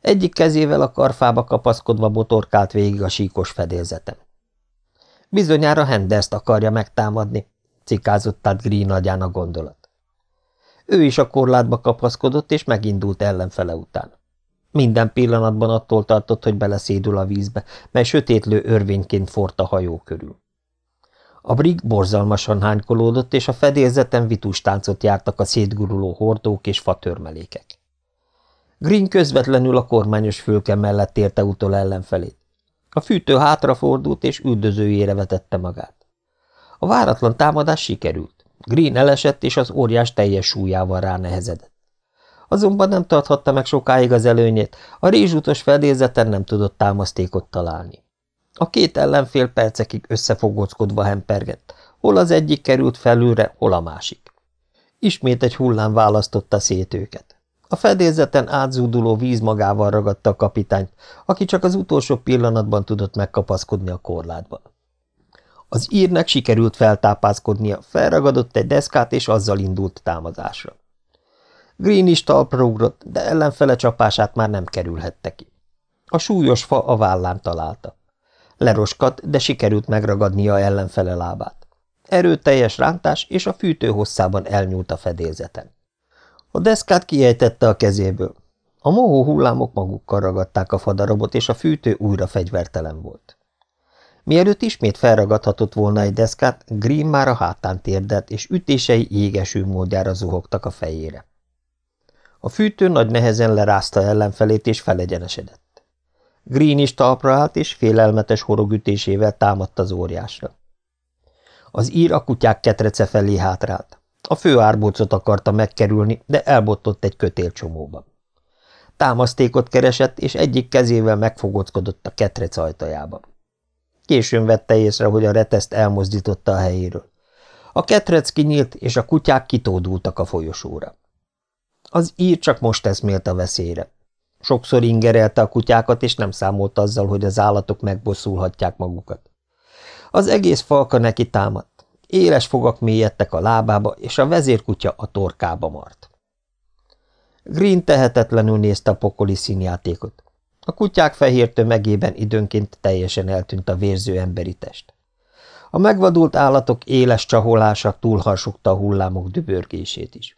Speaker 1: Egyik kezével a karfába kapaszkodva botorkált végig a síkos fedélzeten. Bizonyára Henderst akarja megtámadni, cikázott át Green agyán a gondolat. Ő is a korlátba kapaszkodott, és megindult ellenfele után. Minden pillanatban attól tartott, hogy beleszédül a vízbe, mely sötétlő örvényként forta a hajó körül. A brig borzalmasan hánykolódott, és a fedélzeten vitustáncot jártak a szétguruló hordók és fatörmelékek. Green közvetlenül a kormányos fülke mellett érte utol ellenfelét. A fűtő hátrafordult, és üldözőjére vetette magát. A váratlan támadás sikerült. Green elesett, és az óriás teljes súlyával ránehezedett. Azonban nem tarthatta meg sokáig az előnyét, a rézsutos fedélzeten nem tudott támasztékot találni. A két ellenfél percekig összefogóckodva hempergett, hol az egyik került felülre, hol a másik. Ismét egy hullám választotta szét őket. A fedélzeten átzúduló víz magával ragadta a kapitányt, aki csak az utolsó pillanatban tudott megkapaszkodni a korlátban. Az írnek sikerült feltápászkodnia, felragadott egy deszkát, és azzal indult támadásra. Green is talpra ugrott, de ellenfele csapását már nem kerülhette ki. A súlyos fa a vállán találta. Leroskat, de sikerült megragadnia ellenfele lábát. Erőteljes rántás, és a fűtő hosszában elnyúlt a fedélzeten. A deszkát kiejtette a kezéből. A mohó hullámok magukkal ragadták a fadarabot, és a fűtő újra fegyvertelen volt. Mielőtt ismét felragadhatott volna egy deszkát, Green már a hátán térdelt, és ütései égeső módjára zuhogtak a fejére. A fűtő nagy nehezen lerázta ellenfelét, és felegyenesedett. Green is talpra állt, és félelmetes horogütésével támadt az óriásra. Az ír a kutyák ketrece felé hátrált. A fő árbócot akarta megkerülni, de elbottott egy kötélcsomóban. Támasztékot keresett, és egyik kezével megfogockodott a ketrec ajtajában. Későn vette észre, hogy a reteszt elmozdította a helyéről. A ketrec kinyílt, és a kutyák kitódultak a folyosóra. Az ír csak most eszmélt a veszélyre. Sokszor ingerelte a kutyákat, és nem számolt azzal, hogy az állatok megbosszulhatják magukat. Az egész falka neki támadt. Éles fogak mélyedtek a lábába, és a vezérkutya a torkába mart. Green tehetetlenül nézte a pokoli színjátékot. A kutyák fehér tömegében időnként teljesen eltűnt a vérző emberi test. A megvadult állatok éles csaholása túlharsogta a hullámok dübörgését is.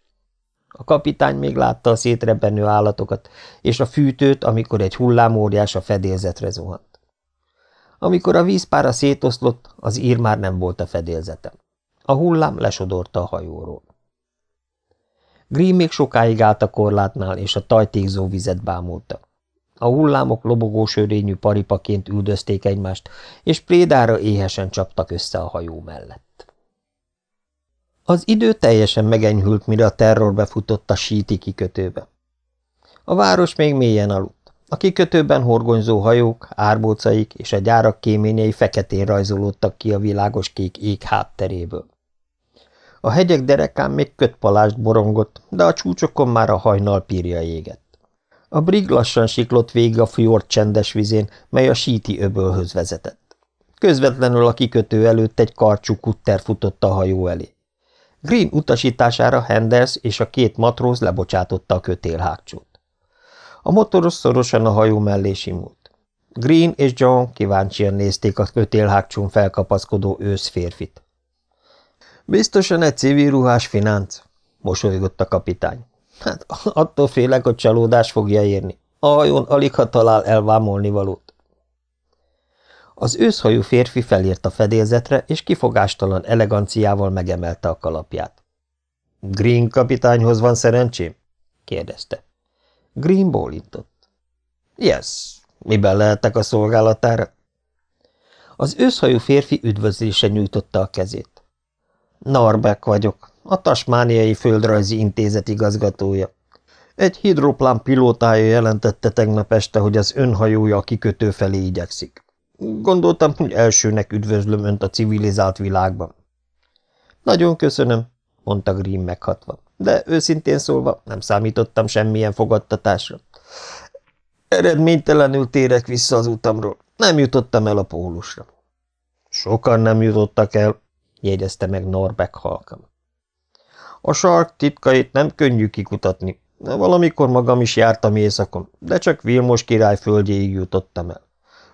Speaker 1: A kapitány még látta a szétrebbenő állatokat, és a fűtőt, amikor egy hullámóriás a fedélzetre zuhant. Amikor a vízpára szétoszlott, az ír már nem volt a fedélzetem. A hullám lesodorta a hajóról. Green még sokáig állt a korlátnál, és a tajtékzó vizet bámulta. A hullámok lobogó sörényű paripaként üldözték egymást, és prédára éhesen csaptak össze a hajó mellett. Az idő teljesen megenyhült, mire a terror befutott a síti kikötőbe. A város még mélyen aludt. A kikötőben horgonyzó hajók, árbócaik és a gyárak kéményei feketén rajzolódtak ki a világos kék ég hátteréből. A hegyek derekán még kötpalást borongott, de a csúcsokon már a hajnal pírja égett. A brig lassan siklott végig a fjord csendes vizén, mely a síti öbölhöz vezetett. Közvetlenül a kikötő előtt egy karcsú kutter futott a hajó elé. Green utasítására Henders és a két matróz lebocsátotta a kötélhágcsót. A motoros szorosan a hajó mellé simult. Green és John kíváncsian nézték a kötélhágcsón felkapaszkodó ősz férfit. Biztosan egy civil ruhás finánc, mosolygott a kapitány. Hát attól félek, hogy csalódás fogja érni. A hajón alig ha talál elvámolni valót. Az őszhajú férfi felért a fedélzetre, és kifogástalan eleganciával megemelte a kalapját. – Green kapitányhoz van szerencsém? – kérdezte. Green bólintott. – Yes. Miben lehettek a szolgálatára? Az őszhajú férfi üdvözlése nyújtotta a kezét. – Narbek vagyok, a Tasmániai Földrajzi Intézet igazgatója. Egy hidroplán pilótája jelentette tegnap este, hogy az önhajója a kikötő felé igyekszik. Gondoltam, hogy elsőnek üdvözlöm önt a civilizált világban. Nagyon köszönöm, mondta Green meghatva, de őszintén szólva nem számítottam semmilyen fogadtatásra. Eredménytelenül térek vissza az utamról. Nem jutottam el a pólusra. Sokan nem jutottak el, jegyezte meg Norbeck halkan. A sark titkait nem könnyű kikutatni. Valamikor magam is jártam éjszakon, de csak Vilmos király földjéig jutottam el.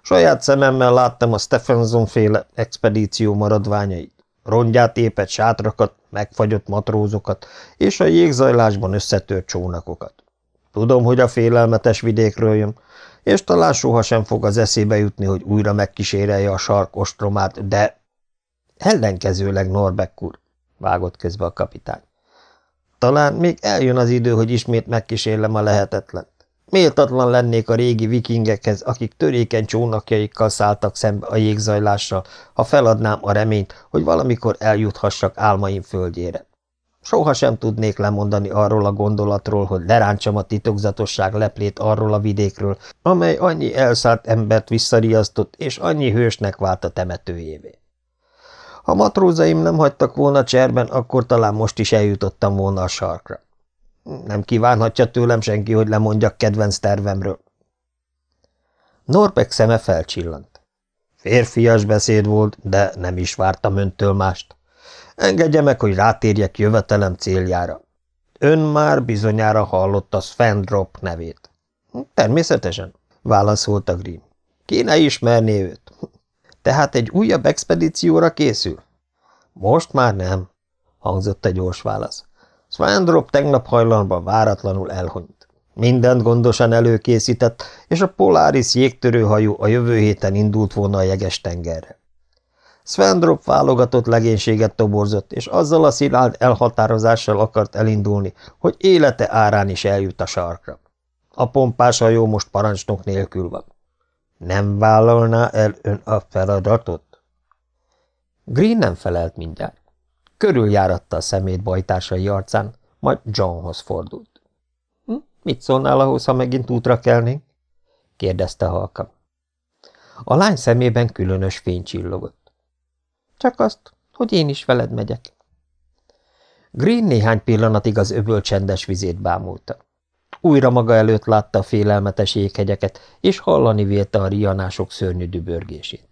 Speaker 1: Saját szememmel láttam a Stephenson féle expedíció maradványait, rongyát épett sátrakat, megfagyott matrózokat és a jégzajlásban összetört csónakokat. Tudom, hogy a félelmetes vidékről jön, és talán sohasem fog az eszébe jutni, hogy újra megkísérelje a sark ostromát, de... Ellenkezőleg, Norbeck úr, vágott közbe a kapitány. Talán még eljön az idő, hogy ismét megkísérlem a lehetetlen. Méltatlan lennék a régi vikingekhez, akik törékeny csónakjaikkal szálltak szembe a jégzajlással, ha feladnám a reményt, hogy valamikor eljuthassak álmaim földjére. Soha sem tudnék lemondani arról a gondolatról, hogy lerántsam a titokzatosság leplét arról a vidékről, amely annyi elszállt embert visszariasztott, és annyi hősnek vált a temetőjévé. Ha matrózaim nem hagytak volna cserben, akkor talán most is eljutottam volna a sarkra. Nem kívánhatja tőlem senki, hogy lemondjak kedvenc tervemről. Norbeck szeme felcsillant. Férfias beszéd volt, de nem is vártam öntől mást. Engedje meg, hogy rátérjek jövetelem céljára. Ön már bizonyára hallotta Svendrop nevét. Természetesen, válaszolta Grimm. Kéne ismerni őt. Tehát egy újabb expedícióra készül? Most már nem, hangzott egy gyors válasz. Svendrop tegnap hajlanban váratlanul elhunyt. Mindent gondosan előkészített, és a Polaris jégtörőhajó a jövő héten indult volna a jeges tengerre. Svendrop válogatott legénységet toborzott, és azzal a szilárd elhatározással akart elindulni, hogy élete árán is eljut a sarkra. A pompás hajó most parancsnok nélkül van. Nem vállalná el ön a feladatot? Green nem felelt mindjárt. Körüljáratta a szemét bajtársai arcán, majd Johnhoz fordult. Hm? – Mit szólnál ahhoz, ha megint útra kelnénk? – kérdezte halka. A lány szemében különös fény csillogott. – Csak azt, hogy én is veled megyek. Green néhány pillanatig az öböl csendes vizét bámulta. Újra maga előtt látta a félelmetes jéghegyeket, és hallani vélte a rianások szörnyű dübörgését.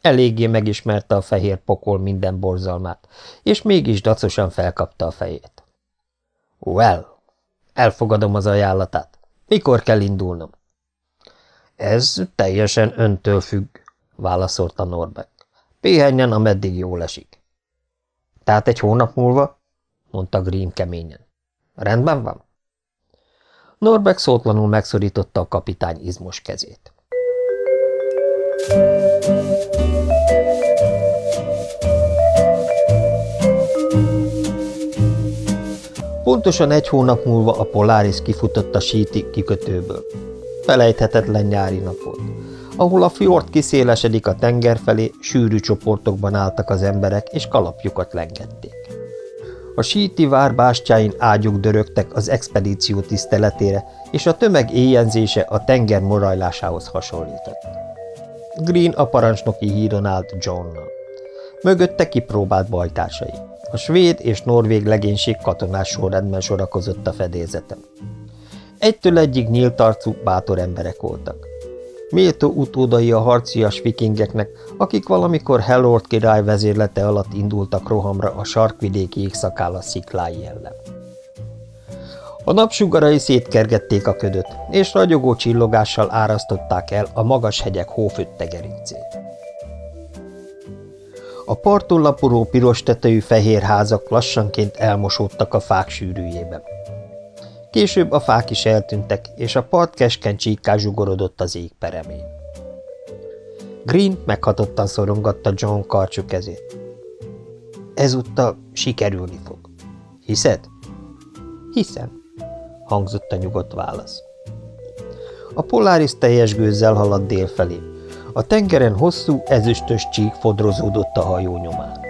Speaker 1: Eléggé megismerte a fehér pokol minden borzalmát, és mégis dacosan felkapta a fejét. Well, elfogadom az ajánlatát. Mikor kell indulnom? Ez teljesen öntől függ, válaszolta Norbeck. Pihenjen, ameddig jól esik. Tehát egy hónap múlva? mondta Green keményen. Rendben van? Norbeck szótlanul megszorította a kapitány izmos kezét. Pontosan egy hónap múlva a Polaris kifutott a síti kikötőből. Felejthetetlen nyári nap. Ahol a fjord kiszélesedik a tenger felé, sűrű csoportokban álltak az emberek, és kalapjukat lengették. A síti vár bástyáin ágyuk dörögtek az expedíció tiszteletére, és a tömeg éjjenzése a tenger morajlásához hasonlított. Green a parancsnoki híron állt Johnnal. Mögötte kipróbált bajtársai. A svéd és norvég legénység katonás sorrendben sorakozott a fedélzetem. Egytől egyig nyílt arcú, bátor emberek voltak. Méltó utódai a harcias vikingeknek, akik valamikor Hellord király vezérlete alatt indultak rohamra a sarkvidéki égszakála sziklái ellen. A napsugarai szétkergették a ködöt, és ragyogó csillogással árasztották el a magas hegyek hófötte gerincét. A parton laporó piros tetejű fehér házak lassanként elmosódtak a fák sűrűjében. Később a fák is eltűntek, és a part keskeny csíkká zsugorodott az ég peremén. Green meghatottan szorongatta John karcsú kezét. Ezúttal sikerülni fog. Hiszed? Hiszem, hangzott a nyugodt válasz. A Polaris teljes gőzzel haladt délfelé a tengeren hosszú, ezüstös csík fodrozódott a hajó nyomán.